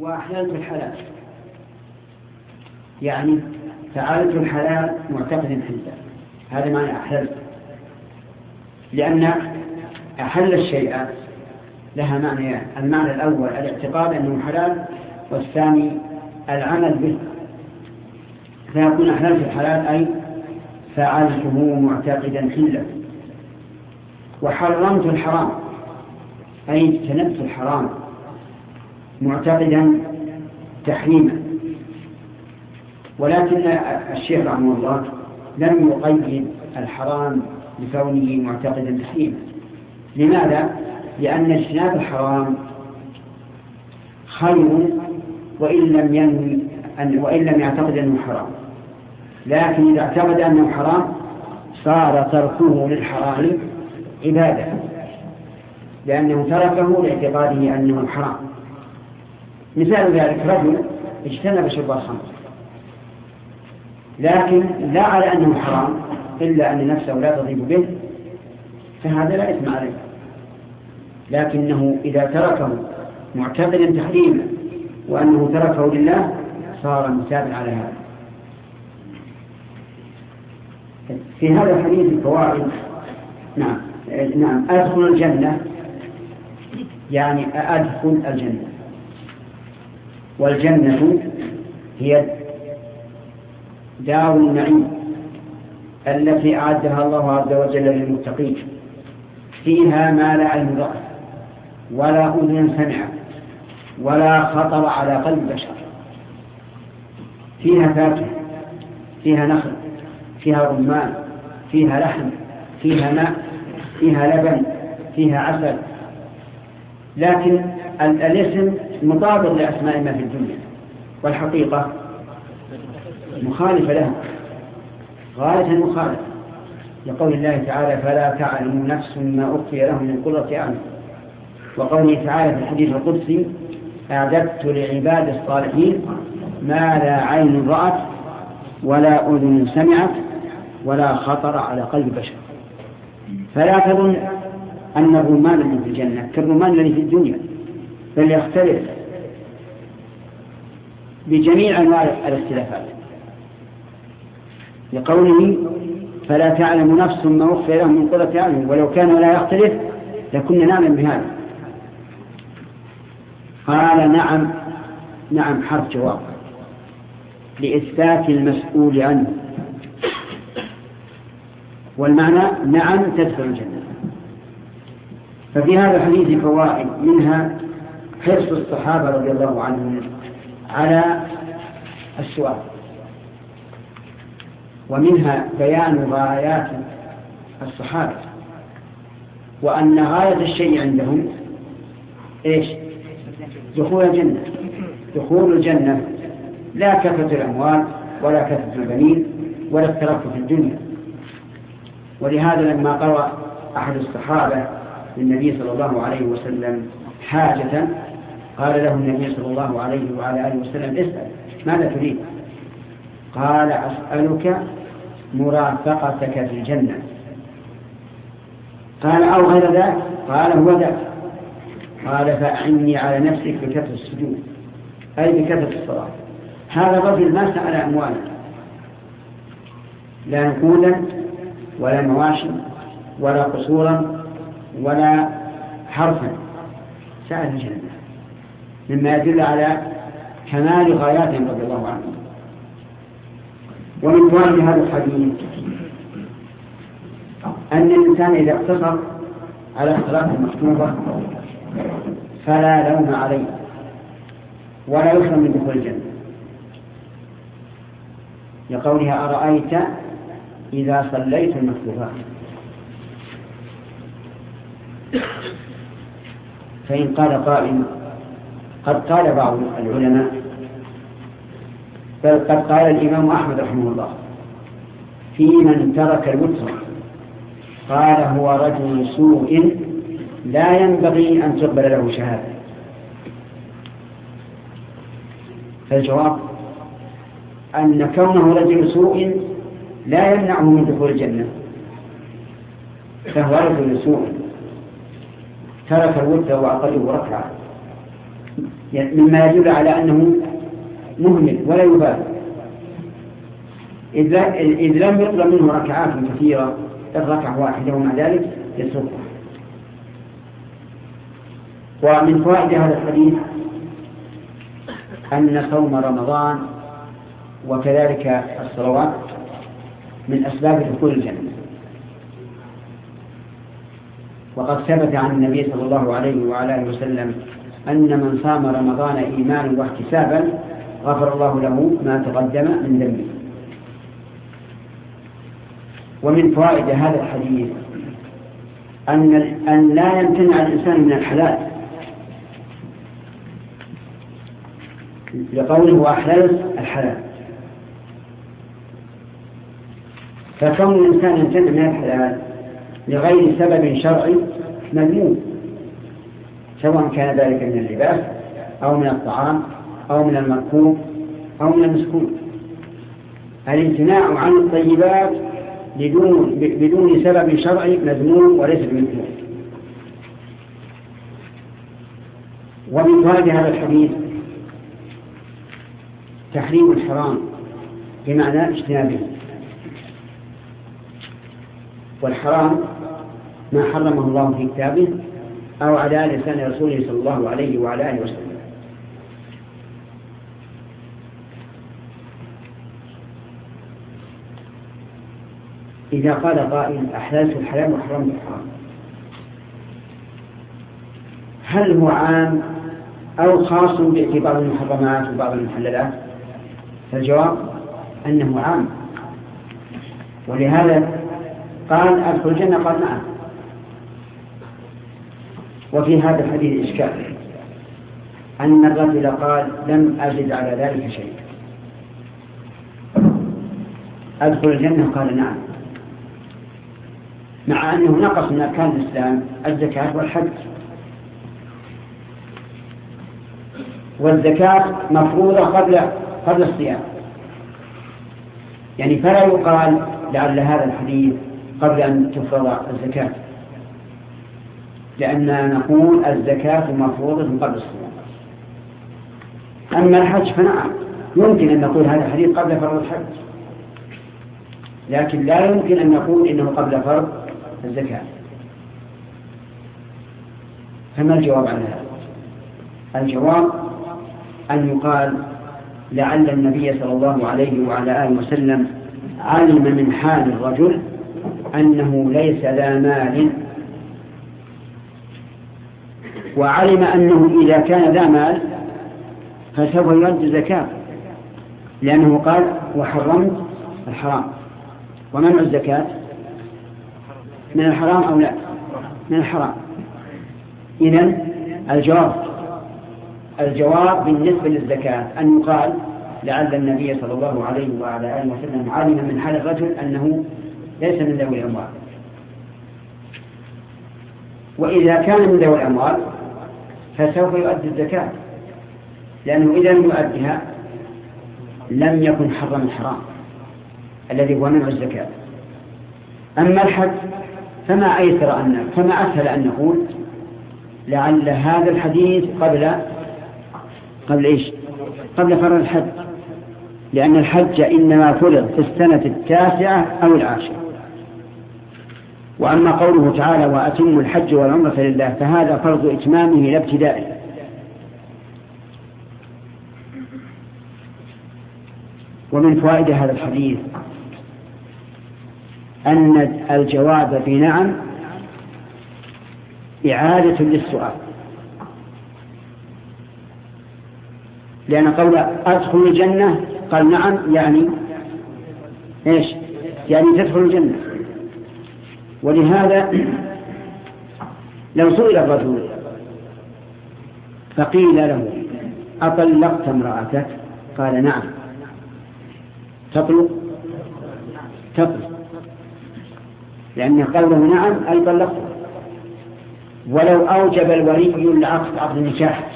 وأحللت الحلال. يعني فعلت الحلال معتقدا حلا هذا معنى أحللت لأن أحل الشيء لها معنى المعنى الأول الاعتقاد أنه حلال والثاني العمل به. فيكون أحللت الحلال أي فعلته معتقدا حلا وحرمت الحرام أي اجتنبت الحرام. معتقدا تحريما. ولكن الشيخ رحمه الله لم يقيد الحرام لكونه معتقدا تحريما. لماذا؟ لأن اجتناب الحرام خير وإن لم ينوي أن وإن لم يعتقد أنه حرام. لكن إذا اعتقد أنه حرام صار تركه للحرام عبادة. لأنه تركه لاعتقاده أنه حرام. مثال ذلك رجل اجتنب شرب الخمر لكن لا على أنه حرام إلا أن نفسه لا تضيب به فهذا لا إثم عليه. لكنه إذا تركه معتقدا تحريما وأنه تركه لله صار مثابا على هذا. في هذا الحديث الفوائد نعم نعم أدخل الجنة يعني أدخل الجنة. والجنة هي دار النعيم التي أعدها الله عز وجل للمتقين. فيها ما لا عين رأت ولا أذن سمعت ولا خطر على قلب بشر. فيها فاكهة فيها نخل فيها رمان فيها لحم فيها ماء فيها لبن فيها عسل. لكن الاسم مطابق لأسماء ما في الدنيا والحقيقة مخالفة لها غاية مخالفة لقول الله تعالى فلا تعلم نفس ما أخفي لهم من قرة أعين. وقوله تعالى في الحديث القدسي أعددت لعباد الصالحين ما لا عين رأت ولا أذن سمعت ولا خطر على قلب بشر. فلا تظن أن الرمان الذي في الجنة كالرمان الذي في الدنيا. بل يختلف بجميع أنواع الاختلافات. لقوله فلا تعلم نفس ما أخفي لهم من قرة أعين ولو كان لا يختلف لكنا نعلم بهذا. قال نعم نعم حرف جواب. لإثبات المسؤول عنه. والمعنى نعم تدخل الجنة. ففي هذا الحديث فوائد منها حرص الصحابة رضي الله عنهم على السؤال. ومنها بيان غايات الصحابة وأن غاية الشيء عندهم إيش؟ دخول الجنة. دخول الجنة لا كثرة الأموال ولا كثرة البنين ولا الترف في الدنيا. ولهذا لما قرأ أحد الصحابة للنبي صلى الله عليه وسلم حاجة قال له النبي صلى الله عليه وعلى آله وسلم اسأل ماذا تريد؟ قال أسألك مرافقتك في الجنة. قال أو غير ذلك؟ قال هو ذاك. قال فأعني على نفسك بكثرة السجود أي بكثرة الصلاة. هذا الرجل ما سأل أموالا لا نقودا ولا مواشي ولا قصورا ولا حرفا. سأل الجنة. مما يدل على كمال غاياتهم رضي الله عنهم ومن فوائد هذا الحديث أن الإنسان إذا اقتصر على الصلاة المكتوبة فلا لوم عليه ولا يحرم من دخول الجنة. لقولها أرأيت إذا صليت المكتوبات فإن قال قائل قد قال بعض العلماء بل قد قال الإمام أحمد رحمه الله في من ترك الوتر قال هو رجل سوء لا ينبغي أن تقبل له شهادة. فالجواب أن كونه رجل سوء لا يمنعه من دخول الجنة. فهو رجل سوء ترك الود وأقله ركعة. مما يدل على أنه مهمل ولا يبالي. إذ لم يطلب منه ركعات كثيرة الركعة واحدة ومع ذلك يسرها ومن فوائد هذا الحديث أن صوم رمضان وكذلك الصلوات من أسباب دخول الجنة. وقد ثبت عن النبي صلى الله عليه وعلى آله وسلم أن من صام رمضان إيمانا واحتسابا غفر الله له ما تقدم من ذنبه. ومن فوائد هذا الحديث أن أن لا يمتنع الإنسان من الحلال. لقوله وأحللت الحلال. فكون الإنسان يمتنع من الحلال لغير سبب شرعي مذموم. سواء كان ذلك من اللباس أو من الطعام أو من المركوب أو من المسكون. الامتناع عن الطيبات بدون بدون سبب شرعي مذموم وليس بمذموم. ومن فوائد هذا الحديث تحريم الحرام بمعنى اجتنابه. والحرام ما حرمه الله في كتابه أو على لسان رسوله صلى الله عليه وعلى آله وسلم. إذا قال قائل أحللت الحلال وحرمت الحرام هل هو عام أو خاص باعتبار المحرمات وبعض المحللات؟ فالجواب أنه عام. ولهذا قال أدخل الجنة؟ قال نعم. وفي هذا الحديث إشكال. أن الرجل قال لم أجد على ذلك شيء. أدخل الجنة؟ قال نعم. مع أنه نقص من أركان الإسلام الزكاة والحج. والزكاة مفروضة قبل قبل الصيام. يعني فلا يقال لعل هذا الحديث قبل أن تفرض الزكاة. لأننا نقول الزكاة مفروضة قبل الصيام. أما الحج فنعم يمكن أن نقول هذا الحديث قبل فرض الحج. لكن لا يمكن أن نقول إنه قبل فرض الزكاة. فما الجواب على هذا؟ الجواب أن يقال لعل النبي صلى الله عليه وعلى آله وسلم علم من حال الرجل أنه ليس ذا مال وعلم أنه إذا كان ذا مال فسوف يرد الزكاة. لأنه قال وحرمت الحرام. ومنع الزكاة؟ من الحرام أو لا؟ من الحرام. إذن الجواب الجواب بالنسبة للزكاة أن يقال لعل النبي صلى الله عليه وعلى آله وسلم علم من حال الرجل أنه ليس من ذوي الأموال. وإذا كان من ذوي الأموال فسوف يؤدي الزكاة. لأنه إذا لم يؤديها لم يكن حرم الحرام الذي هو منع الزكاة. أما الحج فما أيسر أن فما أسهل أن نقول لعل هذا الحديث قبل قبل إيش؟ قبل فرض الحج. لأن الحج إنما فرض في السنة التاسعة أو العاشرة. وأما قوله تعالى وأتم الحج والعمرة لله فهذا فرض إتمامه لا ابتدائه ومن فوائد هذا الحديث أن الجواب بنعم إعادة للسؤال. لأن قول أدخل الجنة قال نعم يعني إيش؟ يعني تدخل الجنة. ولهذا لو سئل الرجل فقيل له أطلقت امرأتك؟ قال نعم. تطلق؟ تطلق. لأن قوله نعم أي طلقت ولو أوجب الولي العقد عقد النكاح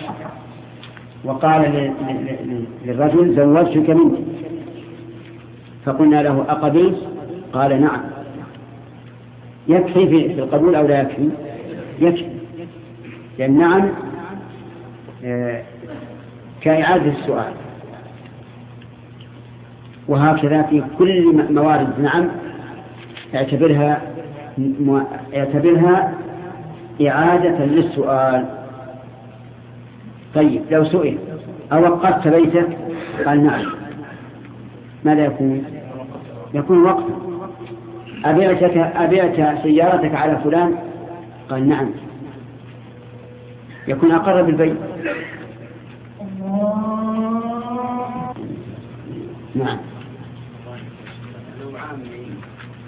وقال للرجل زوجتك منك. فقلنا له أقبلت؟ قال نعم. يكفي في القبول أو لا يكفي؟ يكفي. لأن نعم آه، كإعادة السؤال. وهكذا في كل موارد نعم اعتبرها اعتبرها إعادة للسؤال. طيب لو سئل أوقفت بيتك؟ قال نعم. ماذا يكون؟ يكون وقفا. أبعتك أبعت سيارتك على فلان؟ قال نعم. يكون أقر بالبيت نعم.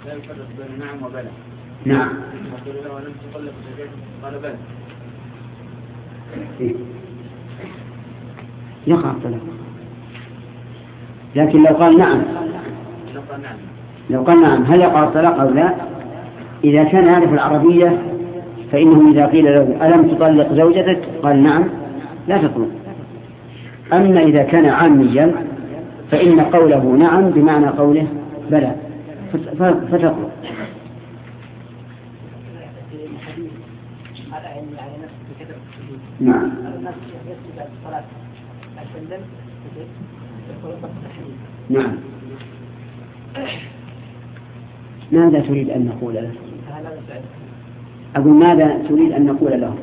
لا يفرق بين نعم. وبلى نعم وقيل له لم تطلق زوجته قال بلى؟ يقع الطلاق. لكن لو قال نعم. لو قال نعم. هل يقع الطلاق أو لا؟ إذا كان يعرف العربية فإنه إذا قيل له ألم تطلق زوجتك؟ قال نعم لا تطلق. أما إذا كان عاميا فإن قوله نعم بمعنى قوله بلى فتطلق. نعم. نعم. ماذا تريد أن نقول له؟ أقول ماذا تريد أن نقول له؟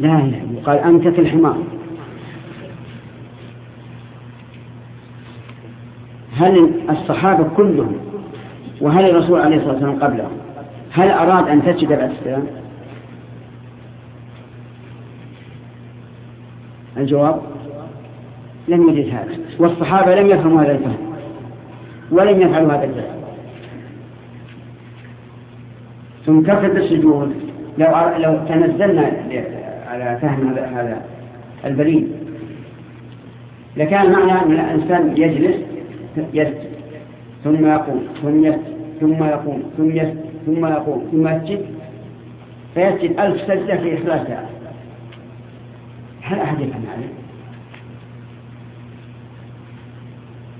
لا لا يقال أنت في الحمار. هل الصحابة كلهم وهل الرسول عليه الصلاة والسلام قبله هل أراد أن تسجد بعد السلام الجواب؟ لم يجد هذا والصحابة لم يفهموا هذا الفهم. ولم يفعلوا هذا ثم كثرة السجود. لو لو تنزلنا على فهم هذا هذا البليد لكان معنى أن الإنسان يجلس يسجد. ثم يقوم ثم يسجد ثم يقوم ثم يسجد ثم يقوم ثم يسجد. فيسجد ألف سجدة في ساعات هل أحد يفهم هذا؟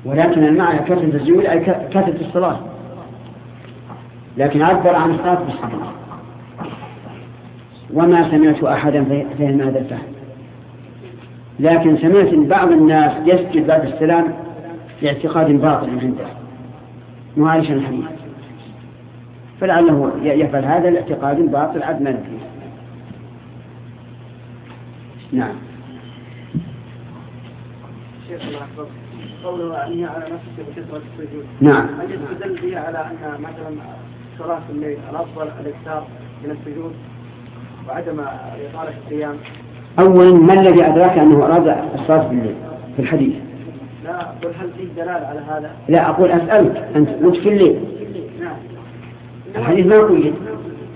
ولكن المعنى كثرة السجود أي كثرة الصلاة لكن عبر عن الصلاة بالسجود وما سمعت أحدا فهم هذا الفهم لكن سمعت بعض الناس يسجد بعد السلام لاعتقاد باطل عنده. معالجا الحديث. فلعله يفعل هذا لاعتقاد باطل عد ما فيه نعم. شيخ الله قوله أنهي على نفسك بكثرة السجود. نعم. هل يستدل به على أن مثلا صلاة الليل الأفضل الإكثار من السجود وعدم إطالة القيام. أولا ما الذي أدرك أنه أراد الصلاة بالليل في الحديث؟ لا أقول هل فيه دلالة على هذا؟ لا أقول أسألك أنت قلت في الليل. نعم. الحديث ما يقول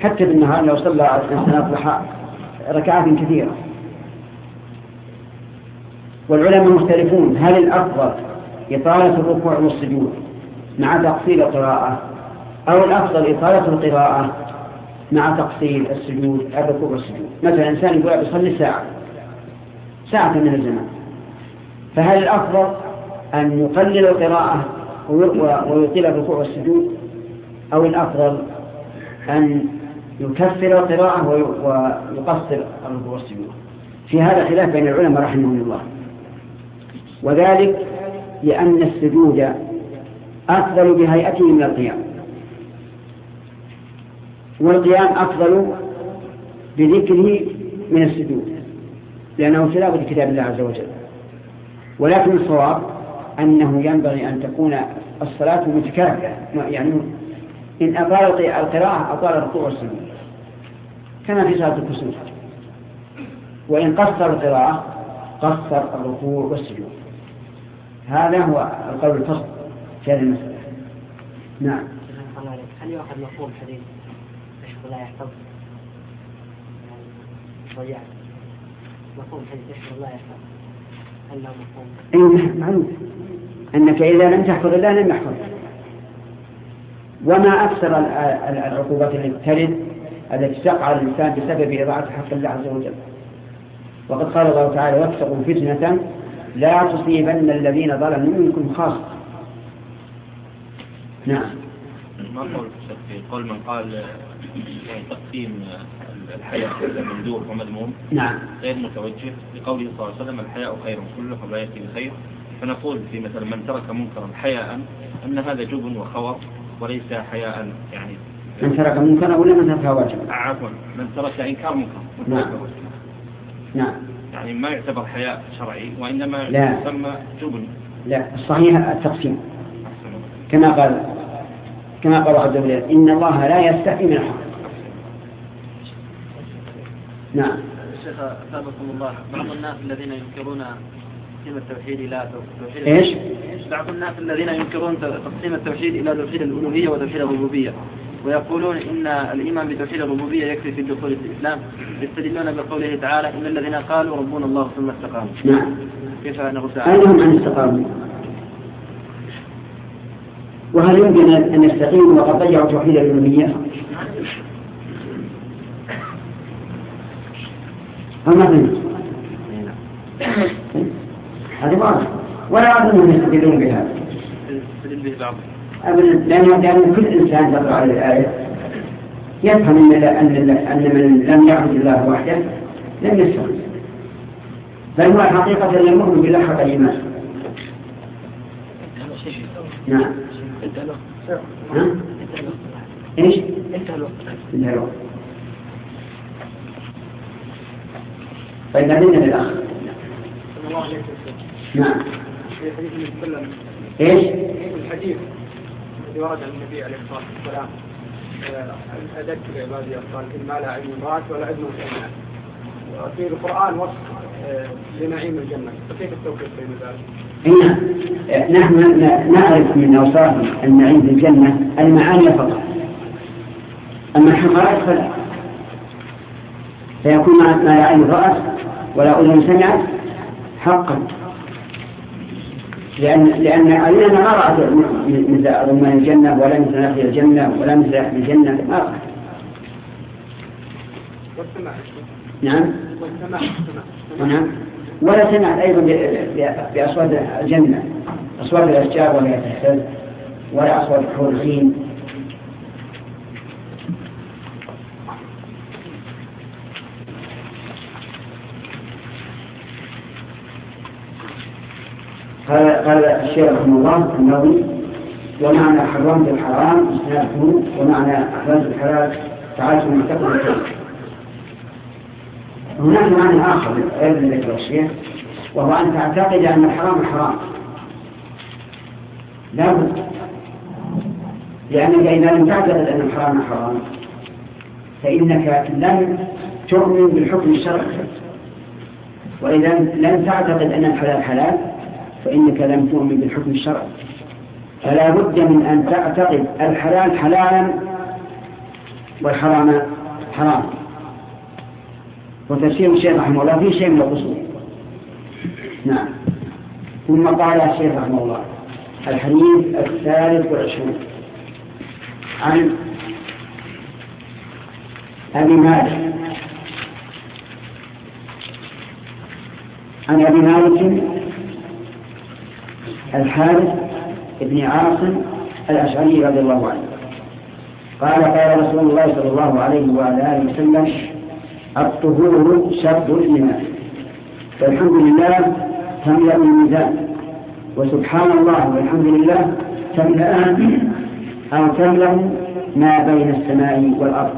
حتى بالنهار لو صلى الإنسان الضحى ركعات كثيرة. والعلماء مختلفون. هل الأفضل إطالة الركوع والسجود مع تقصير القراءة أو الأفضل إطالة القراءة مع تقصير السجود الركوع والسجود. مثلا إنسان يقول يصلي ساعة ساعة من الزمان. فهل الأفضل أن يقلل القراءة ويطيل الركوع والسجود؟ أو الأفضل أن يكثر القراءة ويقصر الركوع والسجود؟ في هذا خلاف بين العلماء رحمهم الله. وذلك لأن السجود أفضل بهيئته من القيام. والقيام أفضل بذكره من السجود لأنه تلاوة كتاب الله عز وجل. ولكن الصواب أنه ينبغي أن تكون الصلاة متكافئة يعني إن أطال القراءة أطال الركوع والسجود كما في صلاة الكسوف. وإن قصر القراءة قصر الركوع والسجود. هذا هو القول الفصل في هذه المسألة. نعم. هل يؤخذ مفهوم حديث يحفظ لا يحفظ؟ ضيع مفهوم حديث يحفظ لا يحفظ؟ هل له مفهوم؟ اي نعم معروف. أنك إذا لم تحفظ الله لم يحفظ. وما أكثر العقوبات التي ترد التي تقع الإنسان بسبب إضاعة حق الله عز وجل. وقد قال الله تعالى واتقوا فتنة لا تصيبن الذين ظلموا منكم خاصة. نعم. ما قول في قول من قال يعني تقسيم الحياء مندوب ومذموم. نعم. غير متوجه. لقوله صلى الله عليه وسلم الحياء خير كله فلا يأتي بخير. فنقول في مثلا من ترك منكرا حياء أن هذا جبن وخور وليس حياء يعني من ترك منكرا ولا من ترك واجبا؟ عفوا من ترك إنكار منكر. نعم. نعم. يعني ما يعتبر حياء شرعي وإنما لا. يسمى جبن. لا الصحيح التقسيم. كما قال كما قال عز وجل إن الله لا يستحي من الحق. نعم. شيخ أثابكم الله. بعض الناس الذين ينكرون تقسيم التوحيد إلى توحيد إيش؟ بعض الناس الذين ينكرون تقسيم التوحيد إلى توحيد الألوهية وتوحيد الربوبية. ويقولون إن الإيمان بتوحيد الربوبية يكفي في الدخول في الإسلام. يستدلون بقوله تعالى إن الذين قالوا ربنا الله ثم استقاموا. نعم. كيف نرد أين هم عن استقاموا؟ وهل يمكن أن يستقيموا وقد ضيعوا توحيد الألوهية؟ فما فهمت؟ هذا واضح ولا أظن أن يستدلون بهذا. يستدل به بعض أبدا لأن لأن كل إنسان تقرأ على الآية. يفهم أن أن أن من لم يعبد الله وحده لم يستقيم بل هو حقيقة لم يؤمن بالله حق الإيمان. نعم. ها؟ إيش؟ انتهى الوقت انتهى الوقت طيب بعدين للأخ. نعم. في حديث النبي صلى الله عليه وسلم إيش؟ الحديث الذي ورد عن النبي عليه الصلاة والسلام أدت لعبادي الصالحين ما لا علم رأت ولا علم سمعت. وفي القرآن وصف آه، لنعيم الجنة. فكيف التوفيق بين ذلك؟ نحن نعرف من أوصاف النعيم في الجنة المعاني فقط. أما الحقائق فلا. فيكون ما لا عين رأت ولا أذن سمعت حقا. لأن لأن ما رأت مثل رمان الجنة ولا مثل نخل الجنة ولا مثل أهل الجنة. ما رأت. نعم. نعم. ولا سمعت أيضا بأصوات الجنة أصوات الأشجار ولا تهتز ولا أصوات حور العين قال قال الشيخ رحمه الله النووي ومعنى حرمت الحرام إسناده ومعنى احللت الحلال تعالت من معتقد هناك معنى آخر غير ذكر الشيخ وهو أن تعتقد أن الحرام حرام. لا بد لأنك إذا لم تعتقد أن الحرام حرام فإنك لم تؤمن بالحكم الشرعي. وإذا لم تعتقد أن الحلال حلال فإنك لم تؤمن بالحكم الشرعي. فلا بد من أن تعتقد الحلال حلالا والحرام حرام. وتفسير الشيخ رحمه الله في شيء من القصور نعم. ثم قال الشيخ رحمه الله الحديث الثالث والعشرون عن أبي مالك. عن أبي مالك الحارث بن عاصم الأشعري رضي الله عنه. قال قال رسول الله صلى الله عليه وعلى آله وسلم الطهور شر الإيمان. فالحمد لله تملأ الميزان. وسبحان الله والحمد لله تملأان أو تملأ ما بين السماء والأرض.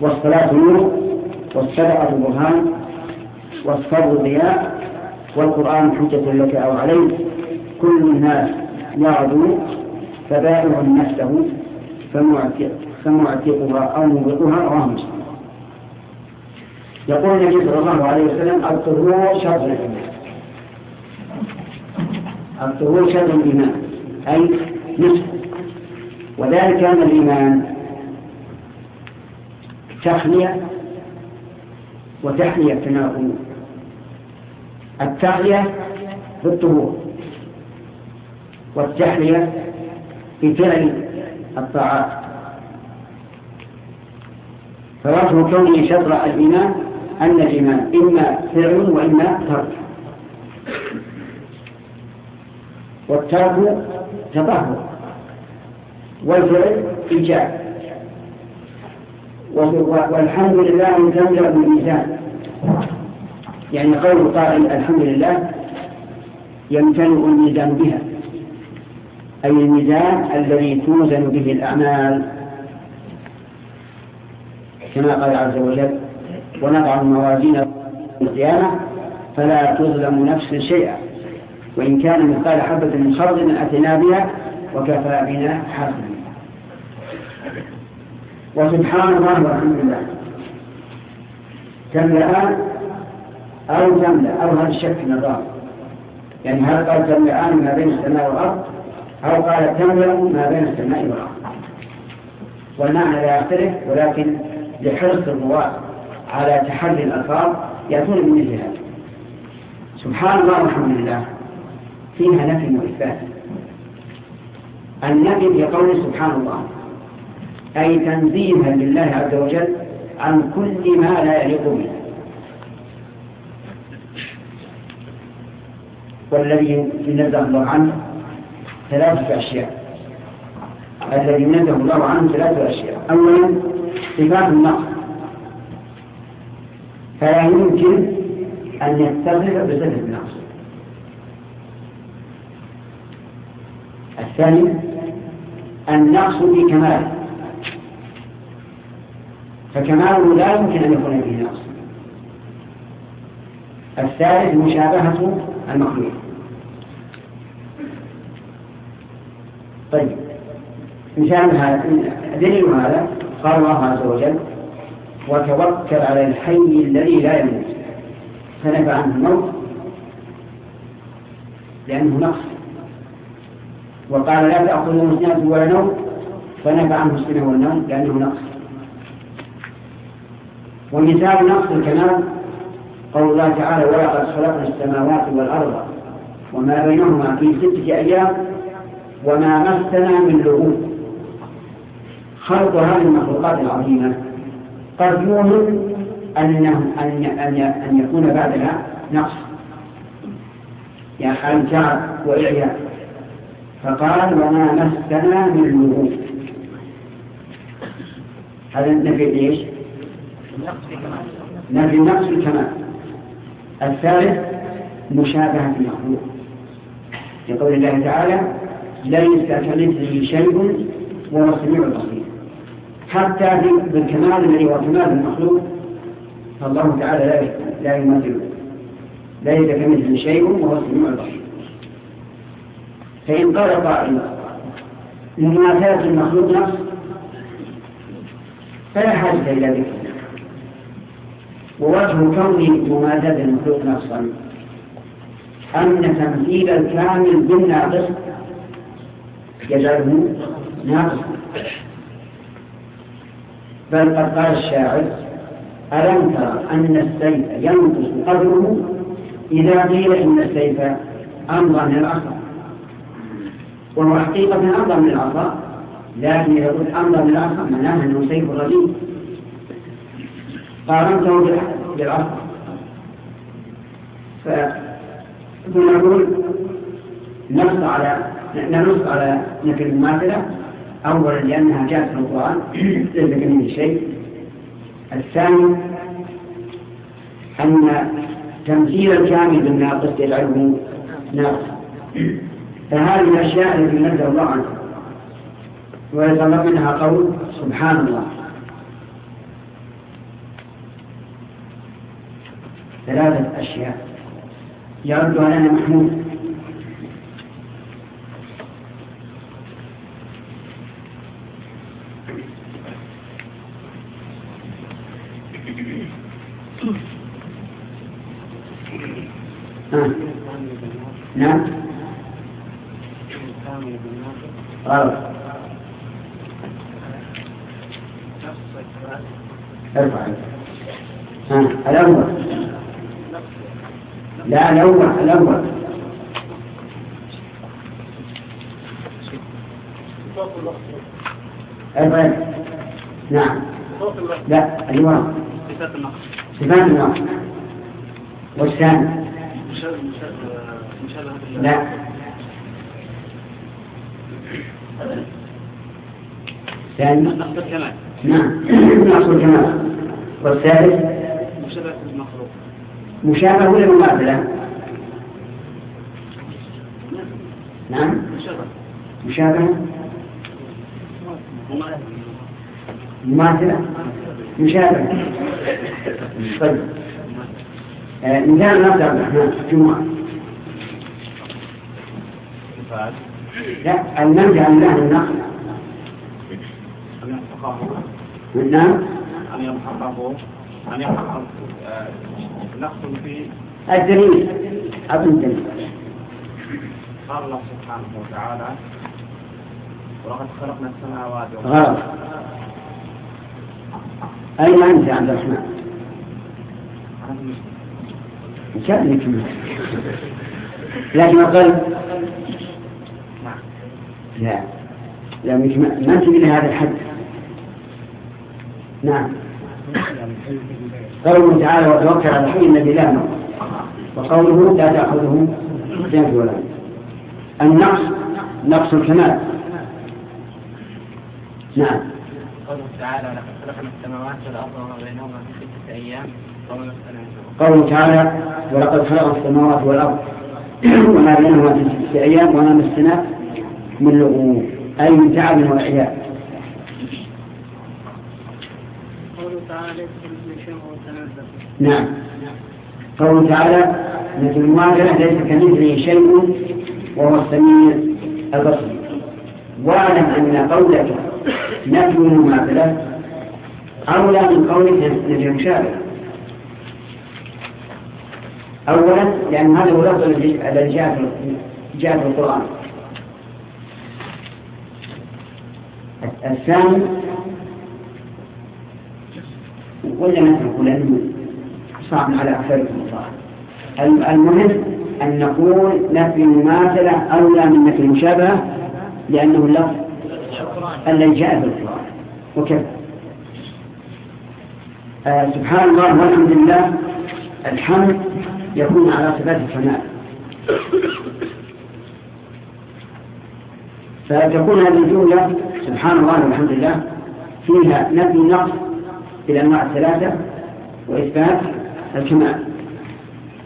والصلاة نور والصدقة برهان والصبر ضياء والقرآن حجة لك أو عليك. كل الناس يعدو فبائع نفسه فمعتقها أو موبقها مسلم يقول النبي صلى الله عليه وسلم الطهور شرط الإيمان. الطهور شرط الإيمان أي نصف وذلك أن الإيمان تخلية وتحلية كما يقولون التحلية بالطهور. والتحلية بفعل الطاعات. فوجه كونه شطر الإيمان أن الإيمان إما فعل وإما ترك. والترك تطهر والفعل إيجاب. والحمد لله تملأ الميزان يعني قول قائل الحمد لله يمتلئ الميزان بها. أي الميزان الذي توزن به الأعمال. كما قال عز وجل ونضع الموازين القيامة فلا تظلم نفس شيئا. وإن كان مثقال حبة من خردل أتينا بها وكفى بنا حاسبين وسبحان الله والحمد لله. تملأان أو تملأ أو هذا الشك نظام؟ يعني هل قال تملأان ما بين السماء والأرض؟ أو قال تملأ ما بين السماء والأرض. والمعنى لا يختلف ولكن لحرص الرواة على تحري الألفاظ يأتون بمثل هذا. سبحان الله والحمد لله فيها نفي وإثبات. النفي في قوله سبحان الله أي تنزيها لله عز وجل عن كل ما لا يليق به. والذي ينزه الله عنه ثلاثة أشياء. الذي نزه الله عنه ثلاثة أشياء. أولا صفات النقص. فلا يمكن أن يتصف بصفة النقص. الثاني النقص في كماله. فكماله لا يمكن أن يكون فيه نقص. الثالث مشابهة المخلوق. طيب. مثال هذا دليل هذا قال الله عز وجل وتوكل على الحي الذي لا يموت. فنفى عنه الموت لأنه نقص. وقال لا تأخذه سنة ولا نوم. فنفى عنه السنة والنوم لأنه نقص. ومثال نقص الكمال. قول الله تعالى ولقد خلقنا السماوات والأرض وما بينهما في ستة أيام وما مسنا من لغوب خلق هذه المخلوقات العظيمة قد يوهم أنه أن أن أن يكون بعدها نقص. يعني حال تعب وإعياء فقال وما مسنا من لغوب هذا نفي إيش؟ نفي النقص الكمال الثالث مشابهة المخلوق. لقول الله تعالى ليس كمثله شيء وهو السميع البصير حتى بالكمال الذي هو كمال المخلوق فالله تعالى لا لا يمثله ليس كمثله شيء وهو السميع البصير فإن قال قائل مماثلة المخلوق نفس فلا حاجة إلى ذكر. ووجه كون مماثلة المخلوق نقصا أن تمثيل الكامل بالناقص يجعله ناقصا بل قد قال الشاعر ألم ترى أن السيف ينقص قدره؟ إذا قيل إن السيف أمضى من العصا. وهو حقيقة أمضى من العصا لكن إذا قلت أمضى من العصا معناه أنه سيف رديء قارنته بالعصر فنقول نص على ننص على نفي المماثلة أولا لأنها جاءت في القرآن. ليس كمثله شيء الثاني أن تمثيل الكامل بالناقص يجعله ناقصا فهذه الأشياء التي نزل الله عنها. ويتطلب منها قول سبحان الله. ثلاثة أشياء. يرد علينا محمود آه. نعم غلط ارفع الأول. لا الأول الأول. أبعد نعم. لا الإمام صفات النقص صفات النقص والثاني لا. ثاني؟ نقص الكمال نعم نقص الكمال والثالث؟ مشابهة المخلوق. مشابهة ولا مماثلة؟ نعم. مشابهة مماثلة. مشابهة طيب. آه، مثال ما عبد الرحمن جمعة. لا المنفي عن الله النقل نعم؟ أن يمحقه أن يمحق نقص في الدليل. أعطني الدليل. قال الله سبحانه وتعالى ولقد خلقنا السماوات والأرض. غلط. أين أنت يا عبد الرحمن؟ شأنك لكن القلب لا. مش ما أنت لهذا الحد. نعم. قوله تعالى وتوكل على الحي الذي لا يموت وقوله لا تأخذه سنة ولا. النقص نقص الكمال. نعم. قوله تعالى لقد خلقنا السماوات والأرض وما بينهما في ستة أيام. قوله تعالى ولقد خلق السماوات والأرض وما بينهما في ستة أيام وما مسنا من لغوب أي من تعب التنزل نعم. قوله تعالى مثل المواجهة ليس كمثله شيء وهو السميع البصير. واعلم أن قولك نفي المماثلة أولى من قولك نفي المشابه أولا لأن هذا هو اللفظ الذي جاء في القرآن. الثاني ولا نترك لأنه صعب على أكثركم الله. المهم أن نقول نفي المماثلة أولى من نفي المشابهة لأنه اللفظ الذي جاء في القرآن. وكذا. آه سبحان الله والحمد لله الحمد يكون على صفات الكمال فتكون هذه الجملة سبحان الله والحمد لله فيها نفي نقص في الأنواع الثلاثة وإثبات الكمال.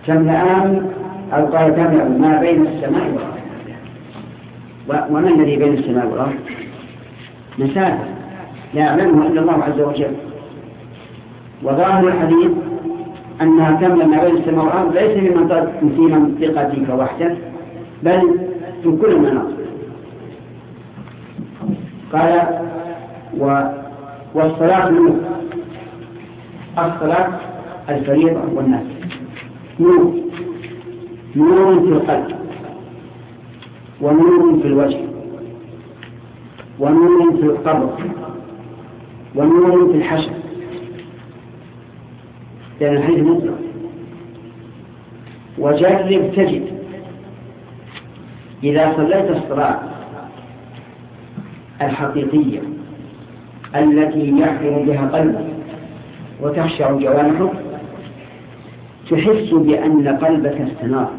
تملأان أو قال تملأ ما بين السماء والأرض. وما الذي بين السماء والأرض؟ مسافة. لا يعلمه إلا الله عز وجل. وظاهر الحديث أنها تملأ ما بين السماء والأرض ليس في منطقتك وحدك بل في كل مناطق. قال و والصلاة نور الصلاة الفريضة والناس. نور. نور في القلب. ونور في الوجه. ونور في القبر. ونور في الحشر. لأن الحديث مطلق. وجرب تجد. إذا صليت الصلاة الحقيقية التي يحضر بها قلبك وتخشع جوانحك تحس بأن قلبك استنار.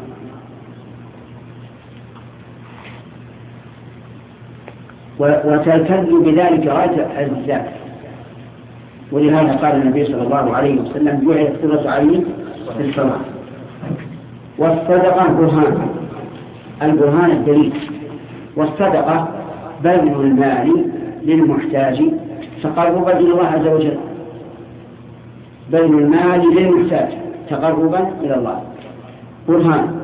وتلتذ بذلك غاية الذات. ولهذا قال النبي صلى الله عليه وسلم جعلت قرة عين في الصلاة. والصدقة برهان. البرهان الدليل. والصدقة بذل المال للمحتاج. تقربا إلى الله عز وجل. بذل المال للمحتاج. تقربا إلى الله. برهان.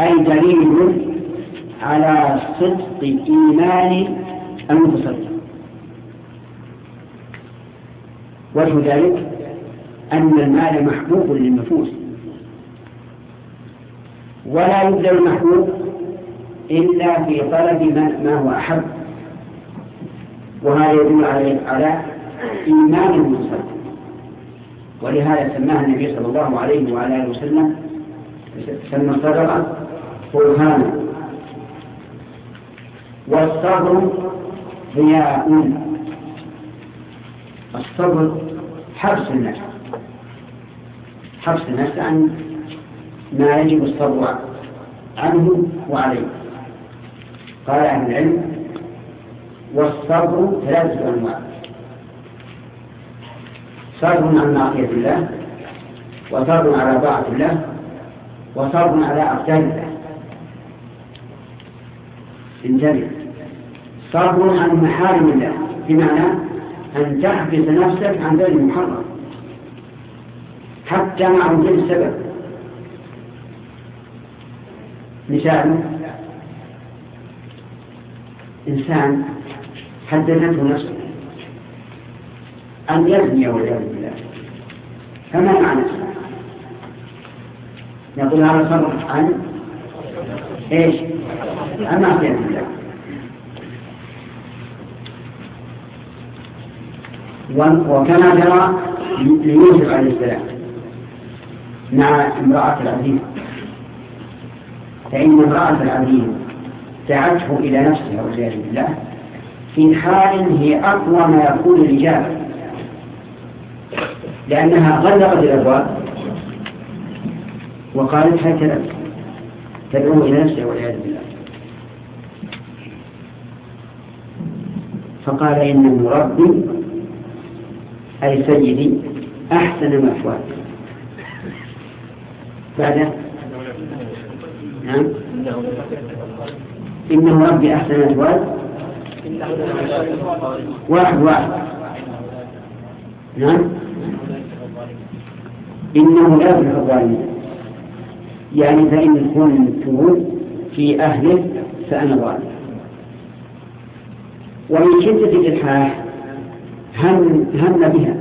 أي دليل على صدق إيمان المتصدق. وجه ذلك أن المال محبوب للنفوس. ولا يبذل المحبوب إلا في طلب ما, هو أحب. وهذا يدل على على إيمان المتصدق ولهذا سماها النبي صلى الله عليه وعلى آله وسلم سمى الصدقة برهانا والصبر ضياء. الصبر حبس النفس. حبس النفس عن ما يجب الصبر عنه وعليه. قال أهل العلم والصبر ثلاثة أنواع صبر عن معصية الله وصبر على طاعة الله وصبر على أقدار الله. انتبه. صبر عن محارم الله بمعنى أن تحبس نفسك عن ذلك المحرم حتى مع وجود السبب. مثال إنسان حدثته نفسه أن يزني والعياذ بالله فما معنى يقول هذا صبر عن إيش؟ عن معصية الله وكما جرى ليوسف عليه السلام مع امرأة العزيز. فإن امرأة العزيز دعته إلى نفسها والعياذ بالله. في حال هي أقوى ما يكون الإجابة لأنها غلقت الأبواب وقالت هكذا تدعو إلى نفسها والعياذ بالله. فقال إنه ربي أي سيدي أحسن مثواي بعد؟ نعم. إنه ربي أحسن مثواي واحد واحد. نعم. إنه لا يفلح الظالمين. يعني فإن كنت في أهله فأنا ظالم. ومن شدة الإلحاح هم هم بها.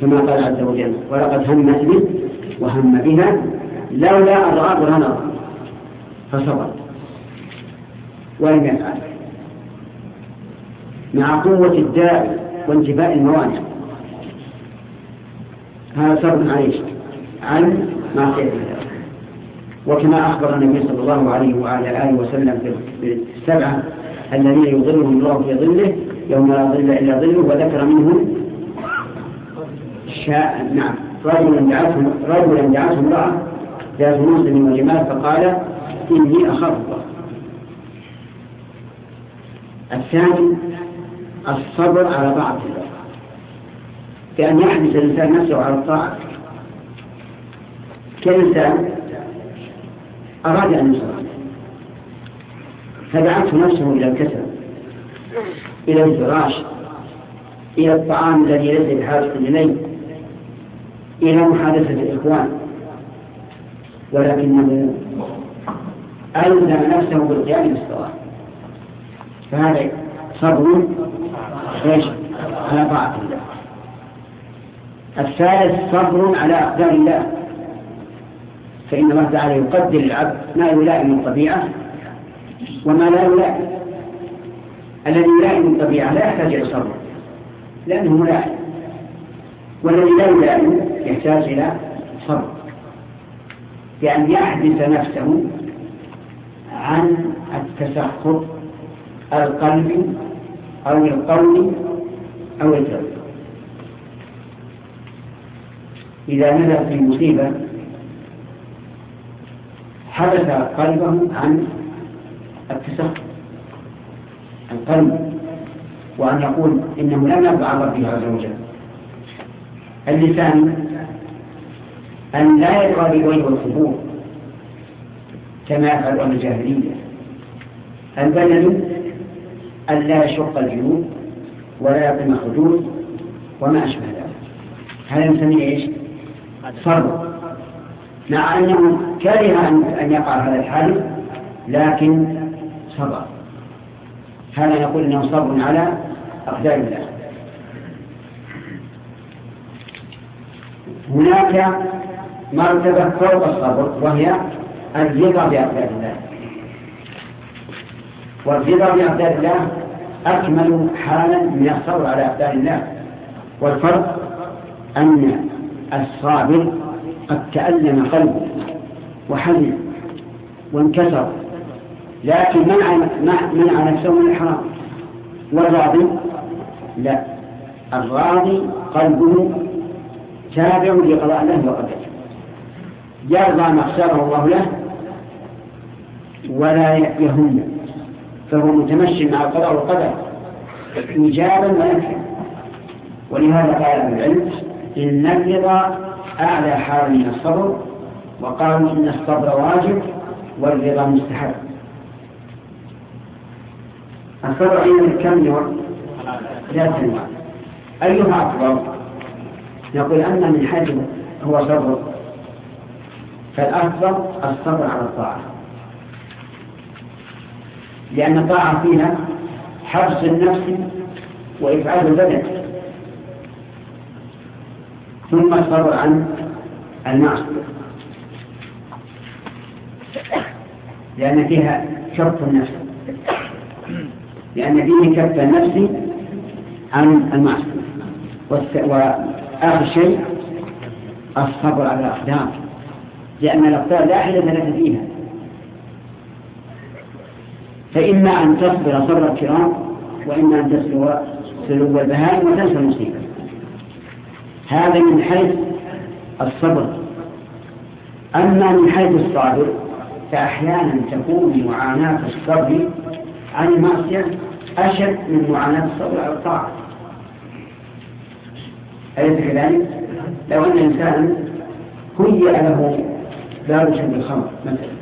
كما قال عز وجل ولقد همت به وهم بها لولا أن رأى برهان فصبر ولم يفعل مع قوة الداء وانتفاء الموانع. هذا صبر عليه عن معصية الله وكما أخبر النبي صلى الله عليه وعلى آله وسلم في السبعة الذين يظلهم الله في ظله يوم لا ظل إلا ظله وذكر منهم شاء. نعم. رجلا دعته رجلا دعته امرأة ذات مسلم وجمال فقال إني أخاف الله. الثاني الصبر على طاعة الله بأن يحبس الإنسان نفسه على الطاعة. كإنسان أراد أن يصلي فدعته نفسه إلى الكسل إلى الفراش إلى الطعام الذي ليس بحاجة إليه إلى محادثة الإخوان. ولكنه ألزم نفسه بالقيام بالصلاة. فهذا صبر إيش؟ على طاعة الله. الثالث صبر على أقدار الله. فإن الله تعالى يقدر العبد ما يلائم الطبيعة وما لا يلائم. الذي يلائم الطبيعة لا يحتاج إلى صبر لأنه ملائم. والذي لا يلائم يحتاج إلى صبر. بأن يحدث نفسه عن التسخط القلبي أو القول أو الفعل إذا نزل في مصيبة حدث قلبه عن التسخط القلب وأن يقول إنه لم يرضى عن ربه عز وجل. اللسان أن لا يرضى بالوجه والخبور كما يفعل أهل الجاهلية. البدن أن لا يشق الجنوب ولا يقيم الحدود وما أشبه ذلك. هذا نسميه إيش؟ صبر مع أنه كره أن يقع هذا الحادث لكن صبر. هذا نقول إنه صبر على أقدار الله. هناك مرتبة فوق الصبر وهي الرضا بأقدار الله. والرضا بأقدار الله أكمل حالا من الصبر على اقدار الله. والفرق أن الصابر قد تألم قلبه وحزن وانكسر لكن منع منع نفسه من الحرام. والراضي لا الراضي قلبه تابع لقضاء الله وقدره. يرضى ما اختاره الله له ولا يهم فهو متمشي مع القضاء والقدر إيجابا ونفعا ولهذا قال أهل العلم إن الرضا أعلى حال من الصبر وقالوا إن الصبر واجب والرضا مستحب الصبر عند كم نوع؟ ثلاثة أنواع أيها أفضل؟ نقول أن من حيث هو صبر فالأفضل الصبر على الطاعة لأن الطاعة فيها حبس النفس وإفعال البدن. ثم الصبر عن المعصية. لأن فيها كف النفس. لأن فيه كف النفس عن المعصية. وآخر شيء الصبر على الأقدام. لأن الأقدار لا حيلة لك فيها. فإما أن تصبر صبر الكرام وإما أن تسلو سلو البهائم وتنسى المصيبة. هذا من حيث الصبر. أما من حيث الصابر فأحيانا تكون معاناة الصبر عن المعصية أشد من معاناة الصبر على الطاعة. أليس كذلك؟ لو أن إنسانا هيئ له باب شرب الخمر مثلا.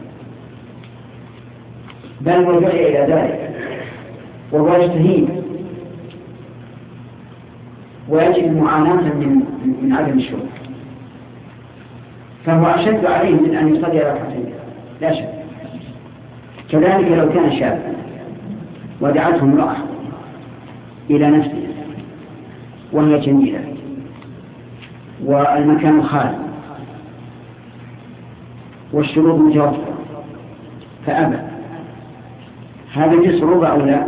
بل ودعي إلى ذلك. وهو يستهين. ويجد معاناة من من عدم الشرب فهو أشد عليه من أن يصلي ركعتين لا شك. كذلك لو كان شابا ودعته امرأة إلى نفسه وهي جميلة والمكان خالي والشروط متوفرة فأبى هذا في صعوبة أو لا؟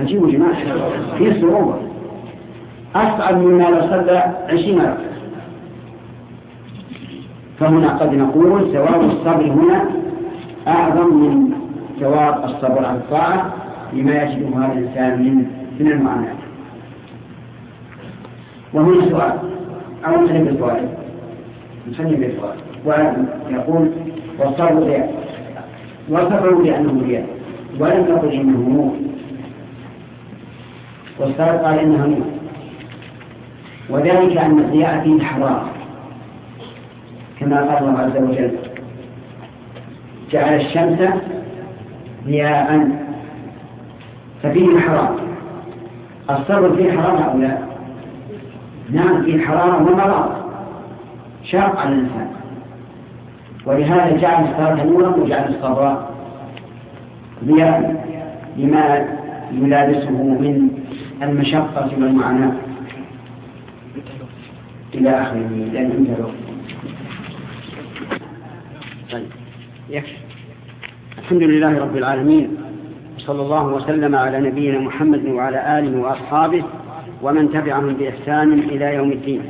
عجيب يا جماعة. في صعوبة أصعب مما لو صلى عشرين ركعة فهنا قد نقول ثواب الصبر هنا أعظم من ثواب الصبر على الطاعة لما يجده هذا الإنسان من من المعاناة. وهنا سؤال. أو نخلي بالسؤال. نخلي بالسؤال. ويقول والصبر رياء وصفه بأنه رياء ولم يقل إنه نور والسابق قال إنه نور وذلك أن الضياء فيه حرام كما قال الله عز وجل جعل الشمس ضياء ففيه حرام. الصبر فيه حرام أو لا؟ نعم فيه حرام ومرض شاق على الإنسان. ولهذا جعل الصلاة نورا وجعل الصبر ضياء لما يلابسه من المشقة والمعاناة إلى آخره لأن انتهى طيب يكفي. الحمد لله رب العالمين صلى الله وسلم على نبينا محمد وعلى آله وأصحابه ومن تبعهم بإحسان إلى يوم الدين.